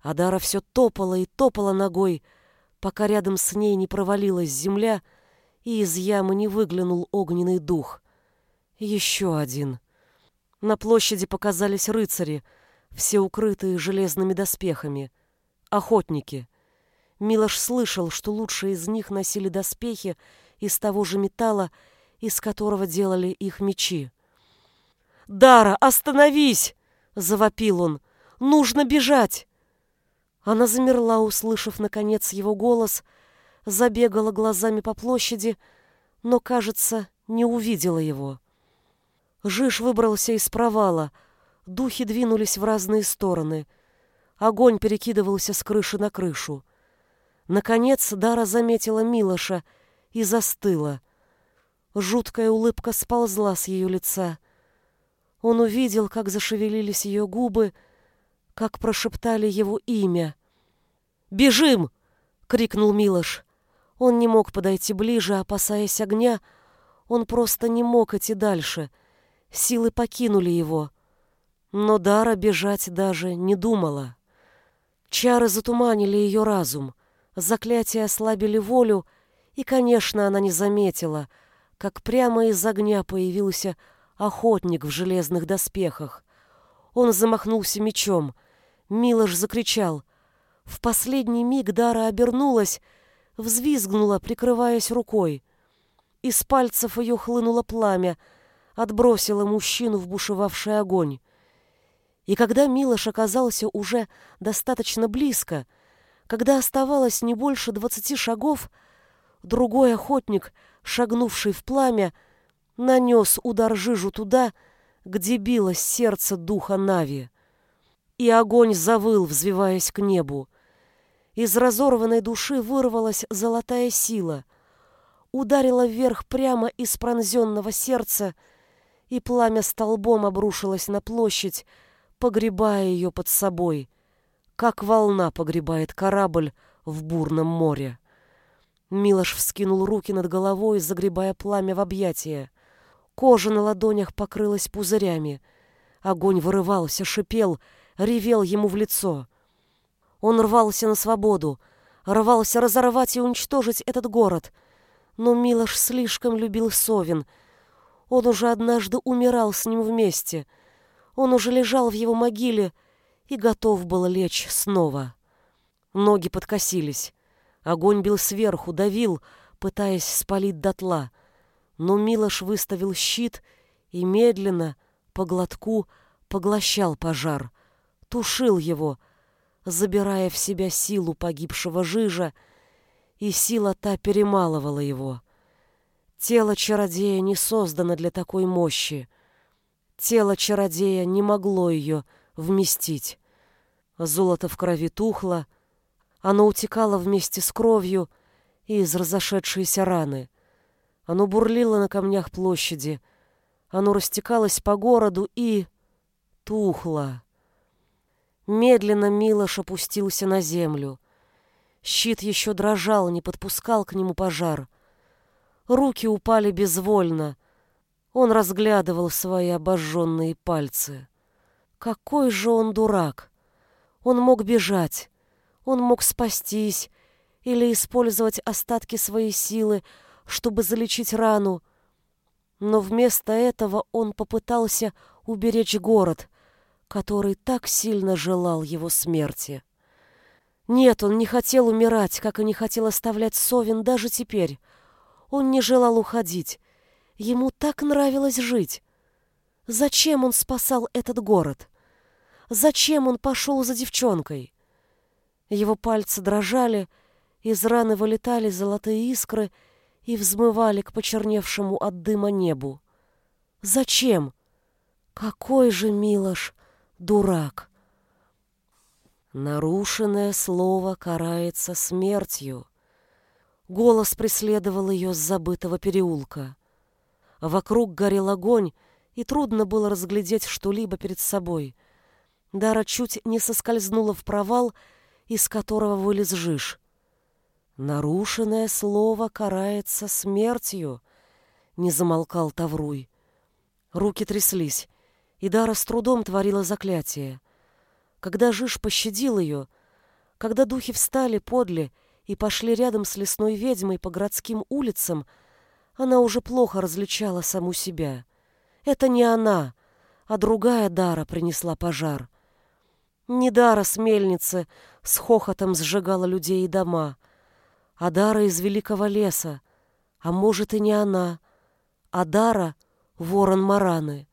Speaker 1: а Дара все топала и топала ногой, пока рядом с ней не провалилась земля, и из ямы не выглянул огненный дух. Еще один. На площади показались рыцари, все укрытые железными доспехами. Охотники. Милош слышал, что лучшие из них носили доспехи из того же металла, из которого делали их мечи. «Дара, остановись!» — завопил он. «Нужно бежать!» Она замерла, услышав, наконец, его голос, забегала глазами по площади, но, кажется, не увидела его. Жиж выбрался из провала. Духи двинулись в разные стороны. Огонь перекидывался с крыши на крышу. Наконец Дара заметила Милоша и застыла. Жуткая улыбка сползла с ее лица. Он увидел, как зашевелились ее губы, как прошептали его имя. «Бежим!» — крикнул Милош. Он не мог подойти ближе, опасаясь огня. Он просто не мог идти дальше — Силы покинули его. Но Дара бежать даже не думала. Чары затуманили ее разум, заклятия ослабили волю, и, конечно, она не заметила, как прямо из огня появился охотник в железных доспехах. Он замахнулся мечом. Милош закричал. В последний миг Дара обернулась, взвизгнула, прикрываясь рукой. Из пальцев ее хлынуло пламя — отбросила мужчину в бушевавший огонь. И когда Милош оказался уже достаточно близко, когда оставалось не больше двадцати шагов, другой охотник, шагнувший в пламя, нанес удар жижу туда, где билось сердце духа Нави. И огонь завыл, взвиваясь к небу. Из разорванной души вырвалась золотая сила, ударила вверх прямо из пронзенного сердца и пламя столбом обрушилось на площадь, погребая ее под собой, как волна погребает корабль в бурном море. Милош вскинул руки над головой, загребая пламя в объятия. Кожа на ладонях покрылась пузырями. Огонь вырывался, шипел, ревел ему в лицо. Он рвался на свободу, рвался разорвать и уничтожить этот город. Но Милош слишком любил Совин — он уже однажды умирал с ним вместе. Он уже лежал в его могиле и готов был лечь снова. Ноги подкосились. Огонь бил сверху, давил, пытаясь спалить дотла. Но Милош выставил щит и медленно, по глотку, поглощал пожар, тушил его, забирая в себя силу погибшего жижа, и сила та перемалывала его. Тело чародея не создано для такой мощи. Тело чародея не могло ее вместить. Золото в крови тухло, оно утекало вместе с кровью из разошедшейся раны. Оно бурлило на камнях площади, оно растекалось по городу и... тухло. Медленно Милош опустился на землю. Щит еще дрожал, не подпускал к нему пожар. Руки упали безвольно. Он разглядывал свои обожженные пальцы. Какой же он дурак! Он мог бежать, он мог спастись или использовать остатки своей силы, чтобы залечить рану. Но вместо этого он попытался уберечь город, который так сильно желал его смерти. Нет, он не хотел умирать, как и не хотел оставлять Совин даже теперь. Он не желал уходить. Ему так нравилось жить. Зачем он спасал этот город? Зачем он пошел за девчонкой? Его пальцы дрожали, из раны вылетали золотые искры и взмывали к почерневшему от дыма небу. Зачем? Какой же Милош дурак! Нарушенное слово карается смертью. Голос преследовал ее с забытого переулка. Вокруг горел огонь, и трудно было разглядеть что-либо перед собой. Дара чуть не соскользнула в провал, из которого вылез жиж. «Нарушенное слово карается смертью», — не замолкал Тавруй. Руки тряслись, и Дара с трудом творила заклятие. Когда жиж пощадил ее, когда духи встали подле и пошли рядом с лесной ведьмой по городским улицам, она уже плохо различала саму себя. Это не она. а другая Дара принесла пожар. Не Дара с мельницы с хохотом сжигала людей и дома, а Дара из великого леса, а может и не она, а Дара — ворон Мараны.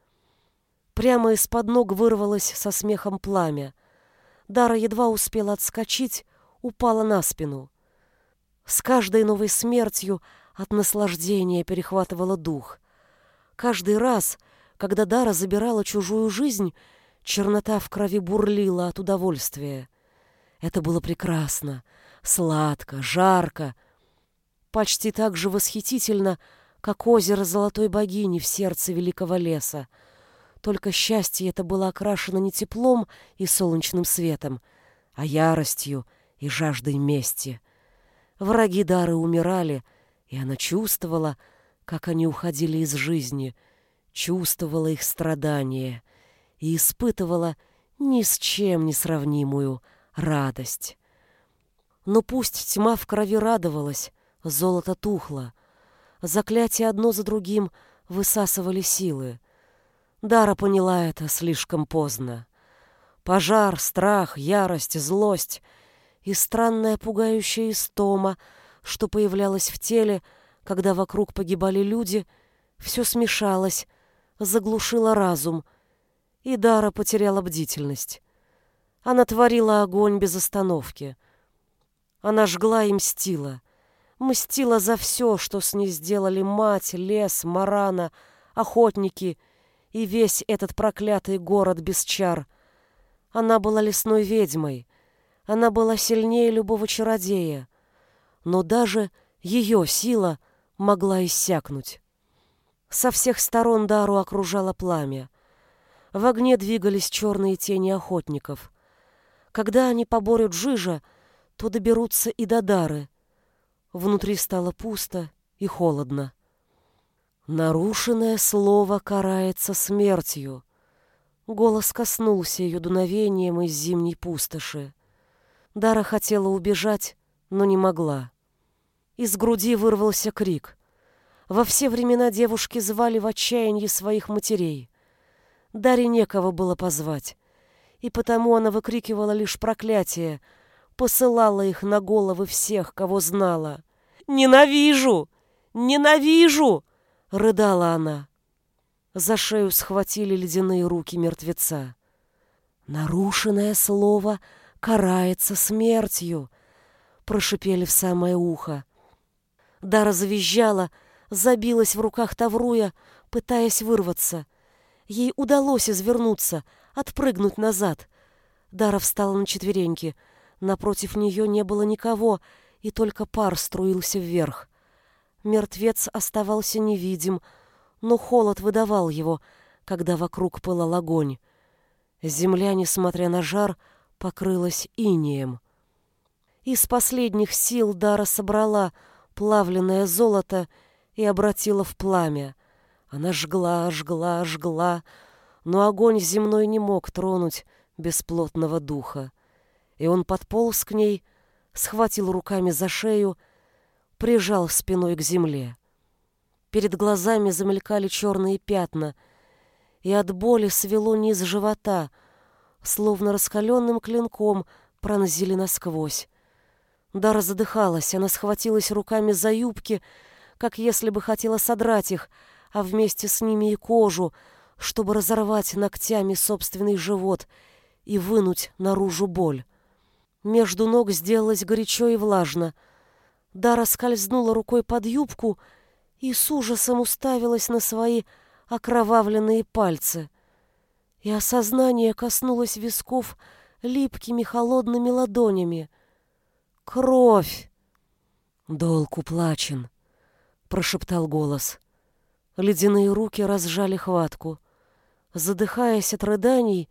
Speaker 1: Прямо из-под ног вырвалось со смехом пламя. Дара едва успела отскочить, упала на спину. С каждой новой смертью от наслаждения перехватывала дух. Каждый раз, когда Дара забирала чужую жизнь, чернота в крови бурлила от удовольствия. Это было прекрасно, сладко, жарко, почти так же восхитительно, как озеро золотой богини в сердце великого леса. Только счастье это было окрашено не теплом и солнечным светом, а яростью и жаждой мести. Враги Дары умирали, и она чувствовала, как они уходили из жизни, чувствовала их страдания и испытывала ни с чем не сравнимую радость. Но пусть тьма в крови радовалась, золото тухло, заклятия одно за другим высасывали силы. Дара поняла это слишком поздно. Пожар, страх, ярость, злость и странная пугающая истома, что появлялась в теле, когда вокруг погибали люди, все смешалось, заглушило разум, и Дара потеряла бдительность. Она творила огонь без остановки. Она жгла и мстила. Мстила за все, что с ней сделали мать, лес, марана, охотники и весь этот проклятый город без чар. Она была лесной ведьмой. Она была сильнее любого чародея. Но даже ее сила могла иссякнуть. Со всех сторон Дару окружало пламя. В огне двигались черные тени охотников. Когда они поборют Жижа, то доберутся и до Дары. Внутри стало пусто и холодно. Нарушенное слово карается смертью. Голос коснулся ее дуновением из зимней пустоши. Дара хотела убежать, но не могла. Из груди вырвался крик. Во все времена девушки звали в отчаянии своих матерей. Даре некого было позвать и потому она выкрикивала лишь проклятия, посылала их на головы всех, кого знала. «Ненавижу! Ненавижу!» — рыдала она. За шею схватили ледяные руки мертвеца. «Нарушенное слово карается смертью», — прошипели в самое ухо. Дара завизжала, забилась в руках Тавруя, пытаясь вырваться. Ей удалось извернуться — отпрыгнуть назад. Дара встала на четвереньки. Напротив нее не было никого, и только пар струился вверх. Мертвец оставался невидим, но холод выдавал его, когда вокруг пылал огонь. Земля, несмотря на жар, покрылась инеем. Из последних сил Дара собрала плавленное золото и обратила в пламя. Она жгла, жгла, жгла, но огонь земной не мог тронуть бесплотного духа. И он подполз к ней, схватил руками за шею, прижал спиной к земле. Перед глазами замелькали черные пятна, и от боли свело низ живота, словно раскаленным клинком пронзили насквозь. Дара задыхалась, она схватилась руками за юбки, как если бы хотела содрать их, а вместе с ними и кожу, чтобы разорвать ногтями собственный живот и вынуть наружу боль. Между ног сделалось горячо и влажно. Дара скользнула рукой под юбку и с ужасом уставилась на свои окровавленные пальцы. И осознание коснулось висков липкими холодными ладонями. «Кровь!» «Долг уплачен», — прошептал голос. Ледяные руки разжали хватку — Задыхаясь от рыданий,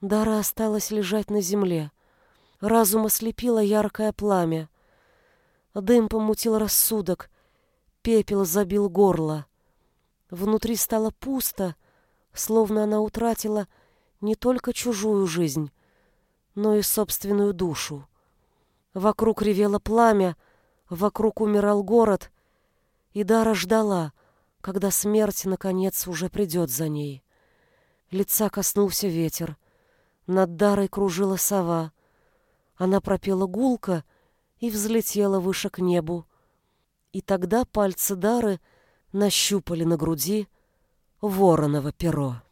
Speaker 1: Дара осталась лежать на земле. Разум ослепило яркое пламя. Дым помутил рассудок, пепел забил горло. Внутри стало пусто, словно она утратила не только чужую жизнь, но и собственную душу. Вокруг ревело пламя, вокруг умирал город, и Дара ждала, когда смерть, наконец, уже придет за ней. Лица коснулся ветер. Над Дарой кружила сова. Она пропела гулко и взлетела выше к небу. И тогда пальцы Дары нащупали на груди вороново перо.